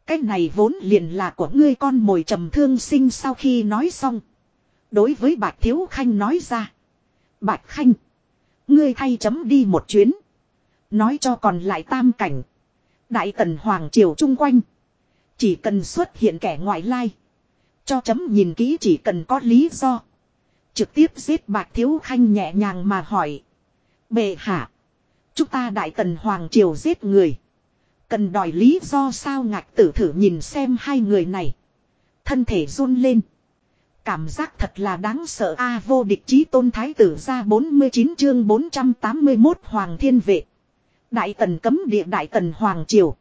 Cái này vốn liền là của ngươi con mồi trầm thương sinh sau khi nói xong. Đối với bạch thiếu khanh nói ra. Bạch khanh. Ngươi thay chấm đi một chuyến. Nói cho còn lại tam cảnh. Đại tần hoàng triều chung quanh. Chỉ cần xuất hiện kẻ ngoại lai. Cho chấm nhìn kỹ chỉ cần có lý do. Trực tiếp giết bạc thiếu khanh nhẹ nhàng mà hỏi. Bệ hạ. Chúng ta đại tần hoàng triều giết người. Cần đòi lý do sao ngạch tử thử nhìn xem hai người này. Thân thể run lên. Cảm giác thật là đáng sợ a à, vô địch chí tôn thái tử ra 49 chương 481 hoàng thiên vệ. Đại tần cấm địa đại tần hoàng triều.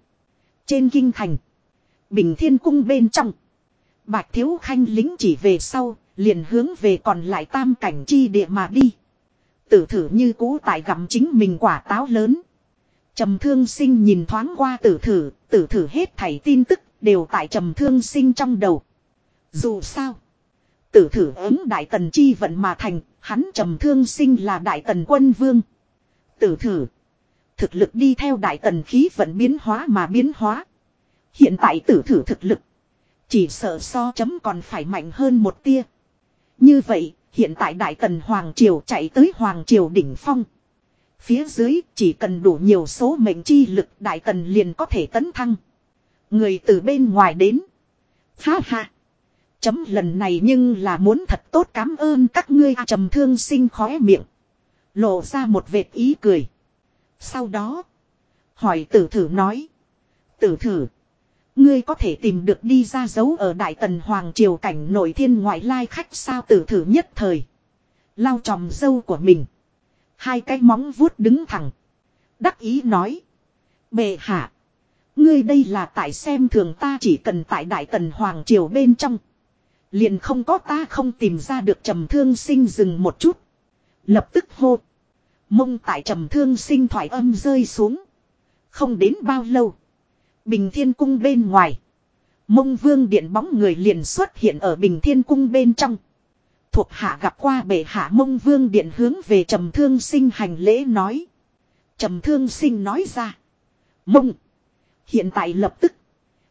Trên kinh thành. Bình thiên cung bên trong. Bạch thiếu khanh lính chỉ về sau, liền hướng về còn lại tam cảnh chi địa mà đi. Tử thử như cũ tại gặm chính mình quả táo lớn. Trầm thương sinh nhìn thoáng qua tử thử, tử thử hết thảy tin tức đều tại trầm thương sinh trong đầu. Dù sao, tử thử ứng đại tần chi vận mà thành, hắn trầm thương sinh là đại tần quân vương. Tử thử, thực lực đi theo đại tần khí vận biến hóa mà biến hóa. Hiện tại tử thử thực lực, chỉ sợ so chấm còn phải mạnh hơn một tia. Như vậy, hiện tại Đại Tần Hoàng Triều chạy tới Hoàng Triều đỉnh phong. Phía dưới chỉ cần đủ nhiều số mệnh chi lực Đại Tần liền có thể tấn thăng. Người từ bên ngoài đến. Ha ha. Chấm lần này nhưng là muốn thật tốt cảm ơn các ngươi à, trầm thương sinh khóe miệng. Lộ ra một vệt ý cười. Sau đó. Hỏi tử thử nói. Tử thử. Ngươi có thể tìm được đi ra dấu ở Đại Tần Hoàng Triều cảnh nội thiên ngoại lai khách sao tử thử nhất thời. lao tròm dâu của mình. Hai cái móng vuốt đứng thẳng. Đắc ý nói. Bệ hạ. Ngươi đây là tại xem thường ta chỉ cần tại Đại Tần Hoàng Triều bên trong. Liền không có ta không tìm ra được trầm thương sinh dừng một chút. Lập tức hô. Mông tại trầm thương sinh thoải âm rơi xuống. Không đến bao lâu. Bình Thiên Cung bên ngoài. Mông vương điện bóng người liền xuất hiện ở Bình Thiên Cung bên trong. Thuộc hạ gặp qua bệ hạ mông vương điện hướng về trầm thương sinh hành lễ nói. trầm thương sinh nói ra. Mông. Hiện tại lập tức.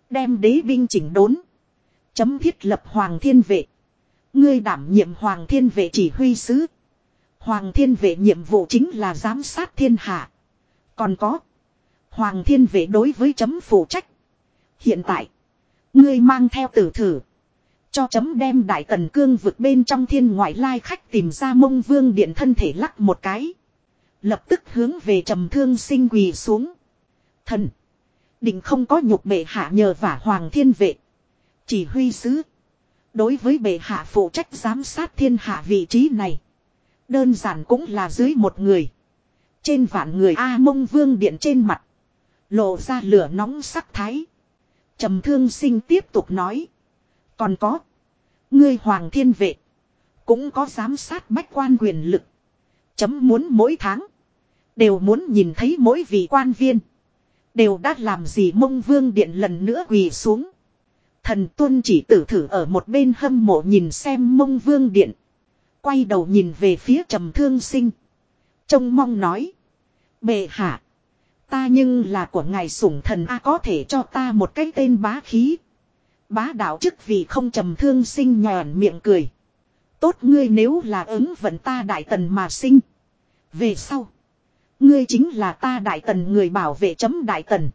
Đem đế binh chỉnh đốn. Chấm thiết lập hoàng thiên vệ. Ngươi đảm nhiệm hoàng thiên vệ chỉ huy sứ. Hoàng thiên vệ nhiệm vụ chính là giám sát thiên hạ. Còn có. Hoàng thiên vệ đối với chấm phụ trách. Hiện tại. Ngươi mang theo tử thử. Cho chấm đem đại tần cương vượt bên trong thiên ngoại lai khách tìm ra mông vương điện thân thể lắc một cái. Lập tức hướng về trầm thương sinh quỳ xuống. Thần. Định không có nhục bệ hạ nhờ vả hoàng thiên vệ. Chỉ huy sứ. Đối với bệ hạ phụ trách giám sát thiên hạ vị trí này. Đơn giản cũng là dưới một người. Trên vạn người A mông vương điện trên mặt. Lộ ra lửa nóng sắc thái. trầm thương sinh tiếp tục nói. Còn có. Ngươi hoàng thiên vệ. Cũng có giám sát bách quan quyền lực. Chấm muốn mỗi tháng. Đều muốn nhìn thấy mỗi vị quan viên. Đều đã làm gì mông vương điện lần nữa quỳ xuống. Thần tuân chỉ tử thử ở một bên hâm mộ nhìn xem mông vương điện. Quay đầu nhìn về phía trầm thương sinh. Trông mong nói. Bệ hạ. Ta nhưng là của ngài sủng thần A có thể cho ta một cái tên bá khí. Bá đạo chức vì không trầm thương sinh nhòn miệng cười. Tốt ngươi nếu là ứng vận ta đại tần mà sinh. Về sau. Ngươi chính là ta đại tần người bảo vệ chấm đại tần.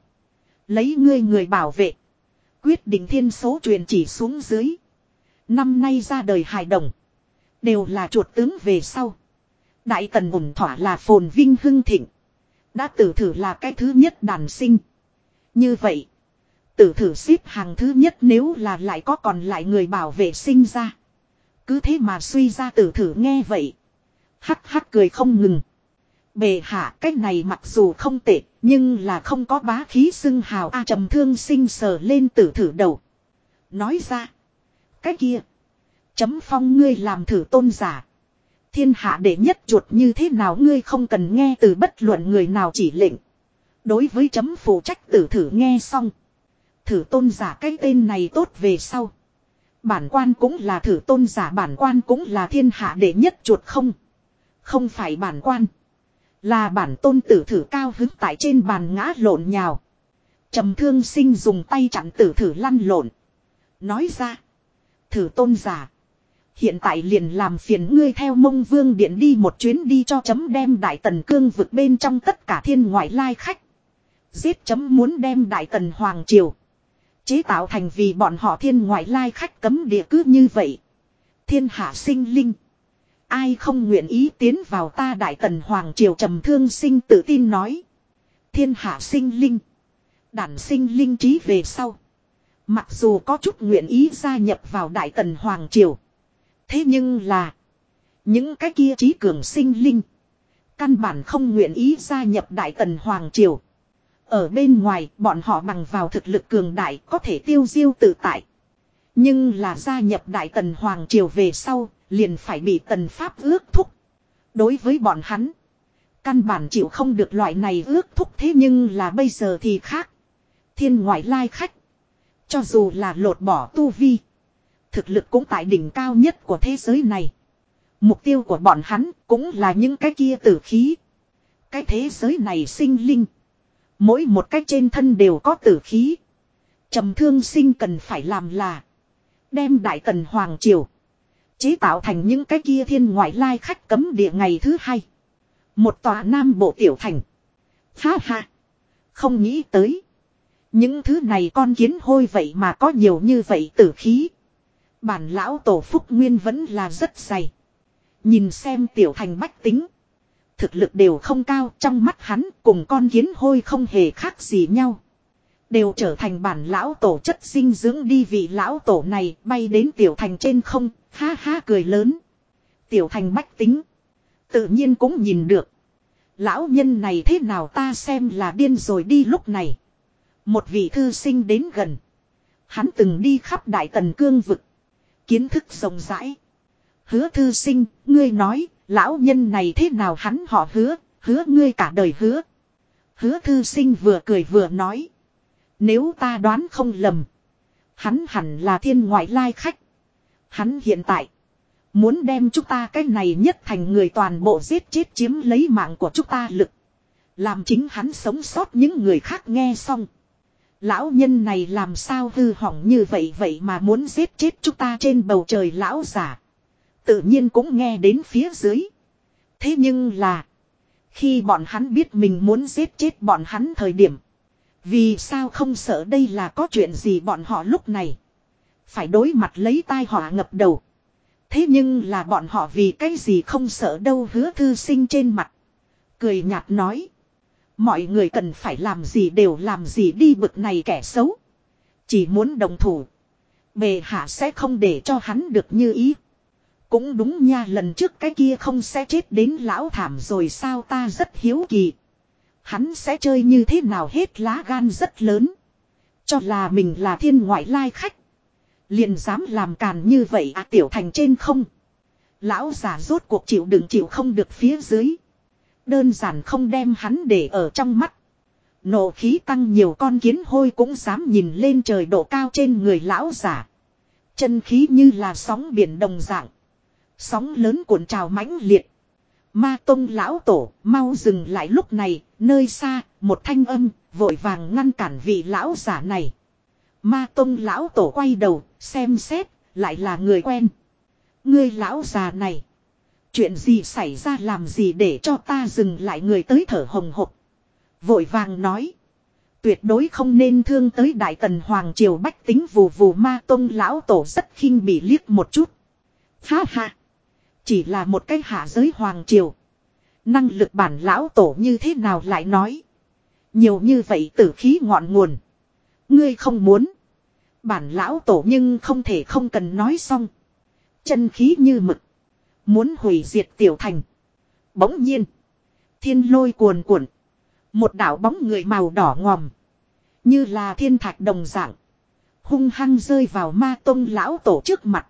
Lấy ngươi người bảo vệ. Quyết định thiên số truyền chỉ xuống dưới. Năm nay ra đời hài đồng. Đều là chuột tướng về sau. Đại tần ủng thỏa là phồn vinh hưng thịnh. Đã tử thử là cái thứ nhất đàn sinh. Như vậy. Tử thử xếp hàng thứ nhất nếu là lại có còn lại người bảo vệ sinh ra. Cứ thế mà suy ra tử thử nghe vậy. Hắc hắc cười không ngừng. Bề hạ, cái này mặc dù không tệ, nhưng là không có bá khí xưng hào a trầm thương sinh sờ lên tử thử đầu. Nói ra. Cái kia. Chấm phong ngươi làm thử tôn giả. Thiên hạ đệ nhất chuột như thế nào ngươi không cần nghe từ bất luận người nào chỉ lệnh. Đối với chấm phụ trách tử thử nghe xong. Thử tôn giả cái tên này tốt về sau. Bản quan cũng là thử tôn giả, bản quan cũng là thiên hạ đệ nhất chuột không. Không phải bản quan. Là bản tôn tử thử cao hứng tại trên bàn ngã lộn nhào. trầm thương sinh dùng tay chặn tử thử lăn lộn. Nói ra. Thử tôn giả. Hiện tại liền làm phiền ngươi theo mông vương điện đi một chuyến đi cho chấm đem đại tần cương vực bên trong tất cả thiên ngoại lai khách. Giết chấm muốn đem đại tần hoàng triều. Chế tạo thành vì bọn họ thiên ngoại lai khách cấm địa cứ như vậy. Thiên hạ sinh linh. Ai không nguyện ý tiến vào ta đại tần hoàng triều trầm thương sinh tự tin nói. Thiên hạ sinh linh. Đản sinh linh trí về sau. Mặc dù có chút nguyện ý gia nhập vào đại tần hoàng triều. Thế nhưng là. Những cái kia trí cường sinh linh. Căn bản không nguyện ý gia nhập đại tần hoàng triều. Ở bên ngoài, bọn họ bằng vào thực lực cường đại có thể tiêu diêu tự tại. Nhưng là gia nhập đại tần hoàng triều về sau, liền phải bị tần pháp ước thúc. Đối với bọn hắn. Căn bản chịu không được loại này ước thúc thế nhưng là bây giờ thì khác. Thiên ngoại lai khách. Cho dù là lột bỏ tu vi. Thực lực cũng tại đỉnh cao nhất của thế giới này. Mục tiêu của bọn hắn cũng là những cái kia tử khí. Cái thế giới này sinh linh. Mỗi một cách trên thân đều có tử khí. trầm thương sinh cần phải làm là. Đem đại tần hoàng triều. Chế tạo thành những cái kia thiên ngoại lai khách cấm địa ngày thứ hai. Một tòa nam bộ tiểu thành. Ha ha. Không nghĩ tới. Những thứ này con kiến hôi vậy mà có nhiều như vậy tử khí. Bản lão tổ phúc nguyên vẫn là rất dày. Nhìn xem tiểu thành bách tính. Thực lực đều không cao trong mắt hắn cùng con kiến hôi không hề khác gì nhau. Đều trở thành bản lão tổ chất sinh dưỡng đi vị lão tổ này bay đến tiểu thành trên không, ha ha cười lớn. Tiểu thành bách tính. Tự nhiên cũng nhìn được. Lão nhân này thế nào ta xem là điên rồi đi lúc này. Một vị thư sinh đến gần. Hắn từng đi khắp đại tần cương vực. Kiến thức rộng rãi. Hứa thư sinh, ngươi nói, lão nhân này thế nào hắn họ hứa, hứa ngươi cả đời hứa. Hứa thư sinh vừa cười vừa nói. Nếu ta đoán không lầm. Hắn hẳn là thiên ngoại lai khách. Hắn hiện tại. Muốn đem chúng ta cái này nhất thành người toàn bộ giết chết chiếm lấy mạng của chúng ta lực. Làm chính hắn sống sót những người khác nghe xong. Lão nhân này làm sao hư hỏng như vậy vậy mà muốn giết chết chúng ta trên bầu trời lão giả. Tự nhiên cũng nghe đến phía dưới. Thế nhưng là. Khi bọn hắn biết mình muốn giết chết bọn hắn thời điểm. Vì sao không sợ đây là có chuyện gì bọn họ lúc này. Phải đối mặt lấy tai họa ngập đầu. Thế nhưng là bọn họ vì cái gì không sợ đâu hứa thư sinh trên mặt. Cười nhạt nói. Mọi người cần phải làm gì đều làm gì đi bực này kẻ xấu. Chỉ muốn đồng thủ. Bề hạ sẽ không để cho hắn được như ý. Cũng đúng nha, lần trước cái kia không sẽ chết đến lão thảm rồi sao ta rất hiếu kỳ. Hắn sẽ chơi như thế nào hết lá gan rất lớn. Cho là mình là thiên ngoại lai khách. Liền dám làm càn như vậy à tiểu thành trên không. Lão giả rốt cuộc chịu đựng chịu không được phía dưới. Đơn giản không đem hắn để ở trong mắt. Nộ khí tăng nhiều con kiến hôi cũng dám nhìn lên trời độ cao trên người lão giả. Chân khí như là sóng biển đồng dạng. Sóng lớn cuộn trào mãnh liệt. Ma tông lão tổ mau dừng lại lúc này, nơi xa, một thanh âm, vội vàng ngăn cản vị lão giả này. Ma tông lão tổ quay đầu, xem xét, lại là người quen. người lão già này. Chuyện gì xảy ra làm gì để cho ta dừng lại người tới thở hồng hộc. Vội vàng nói. Tuyệt đối không nên thương tới đại tần hoàng triều bách tính vù vù ma tông lão tổ rất khinh bị liếc một chút. Ha ha. Chỉ là một cái hạ giới hoàng triều. Năng lực bản lão tổ như thế nào lại nói. Nhiều như vậy tử khí ngọn nguồn. Ngươi không muốn. Bản lão tổ nhưng không thể không cần nói xong. Chân khí như mực. Muốn hủy diệt tiểu thành. Bỗng nhiên. Thiên lôi cuồn cuộn. Một đảo bóng người màu đỏ ngòm. Như là thiên thạch đồng dạng. Hung hăng rơi vào ma tông lão tổ trước mặt.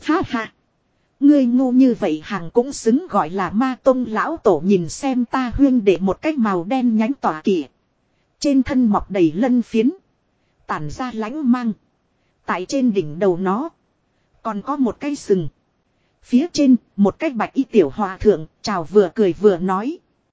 Ha ha. Ngươi ngu như vậy hàng cũng xứng gọi là ma tông lão tổ nhìn xem ta huyên để một cái màu đen nhánh tỏa kỵ. Trên thân mọc đầy lân phiến. tản ra lãnh mang. Tại trên đỉnh đầu nó. Còn có một cây sừng. Phía trên, một cái bạch y tiểu hòa thượng, chào vừa cười vừa nói.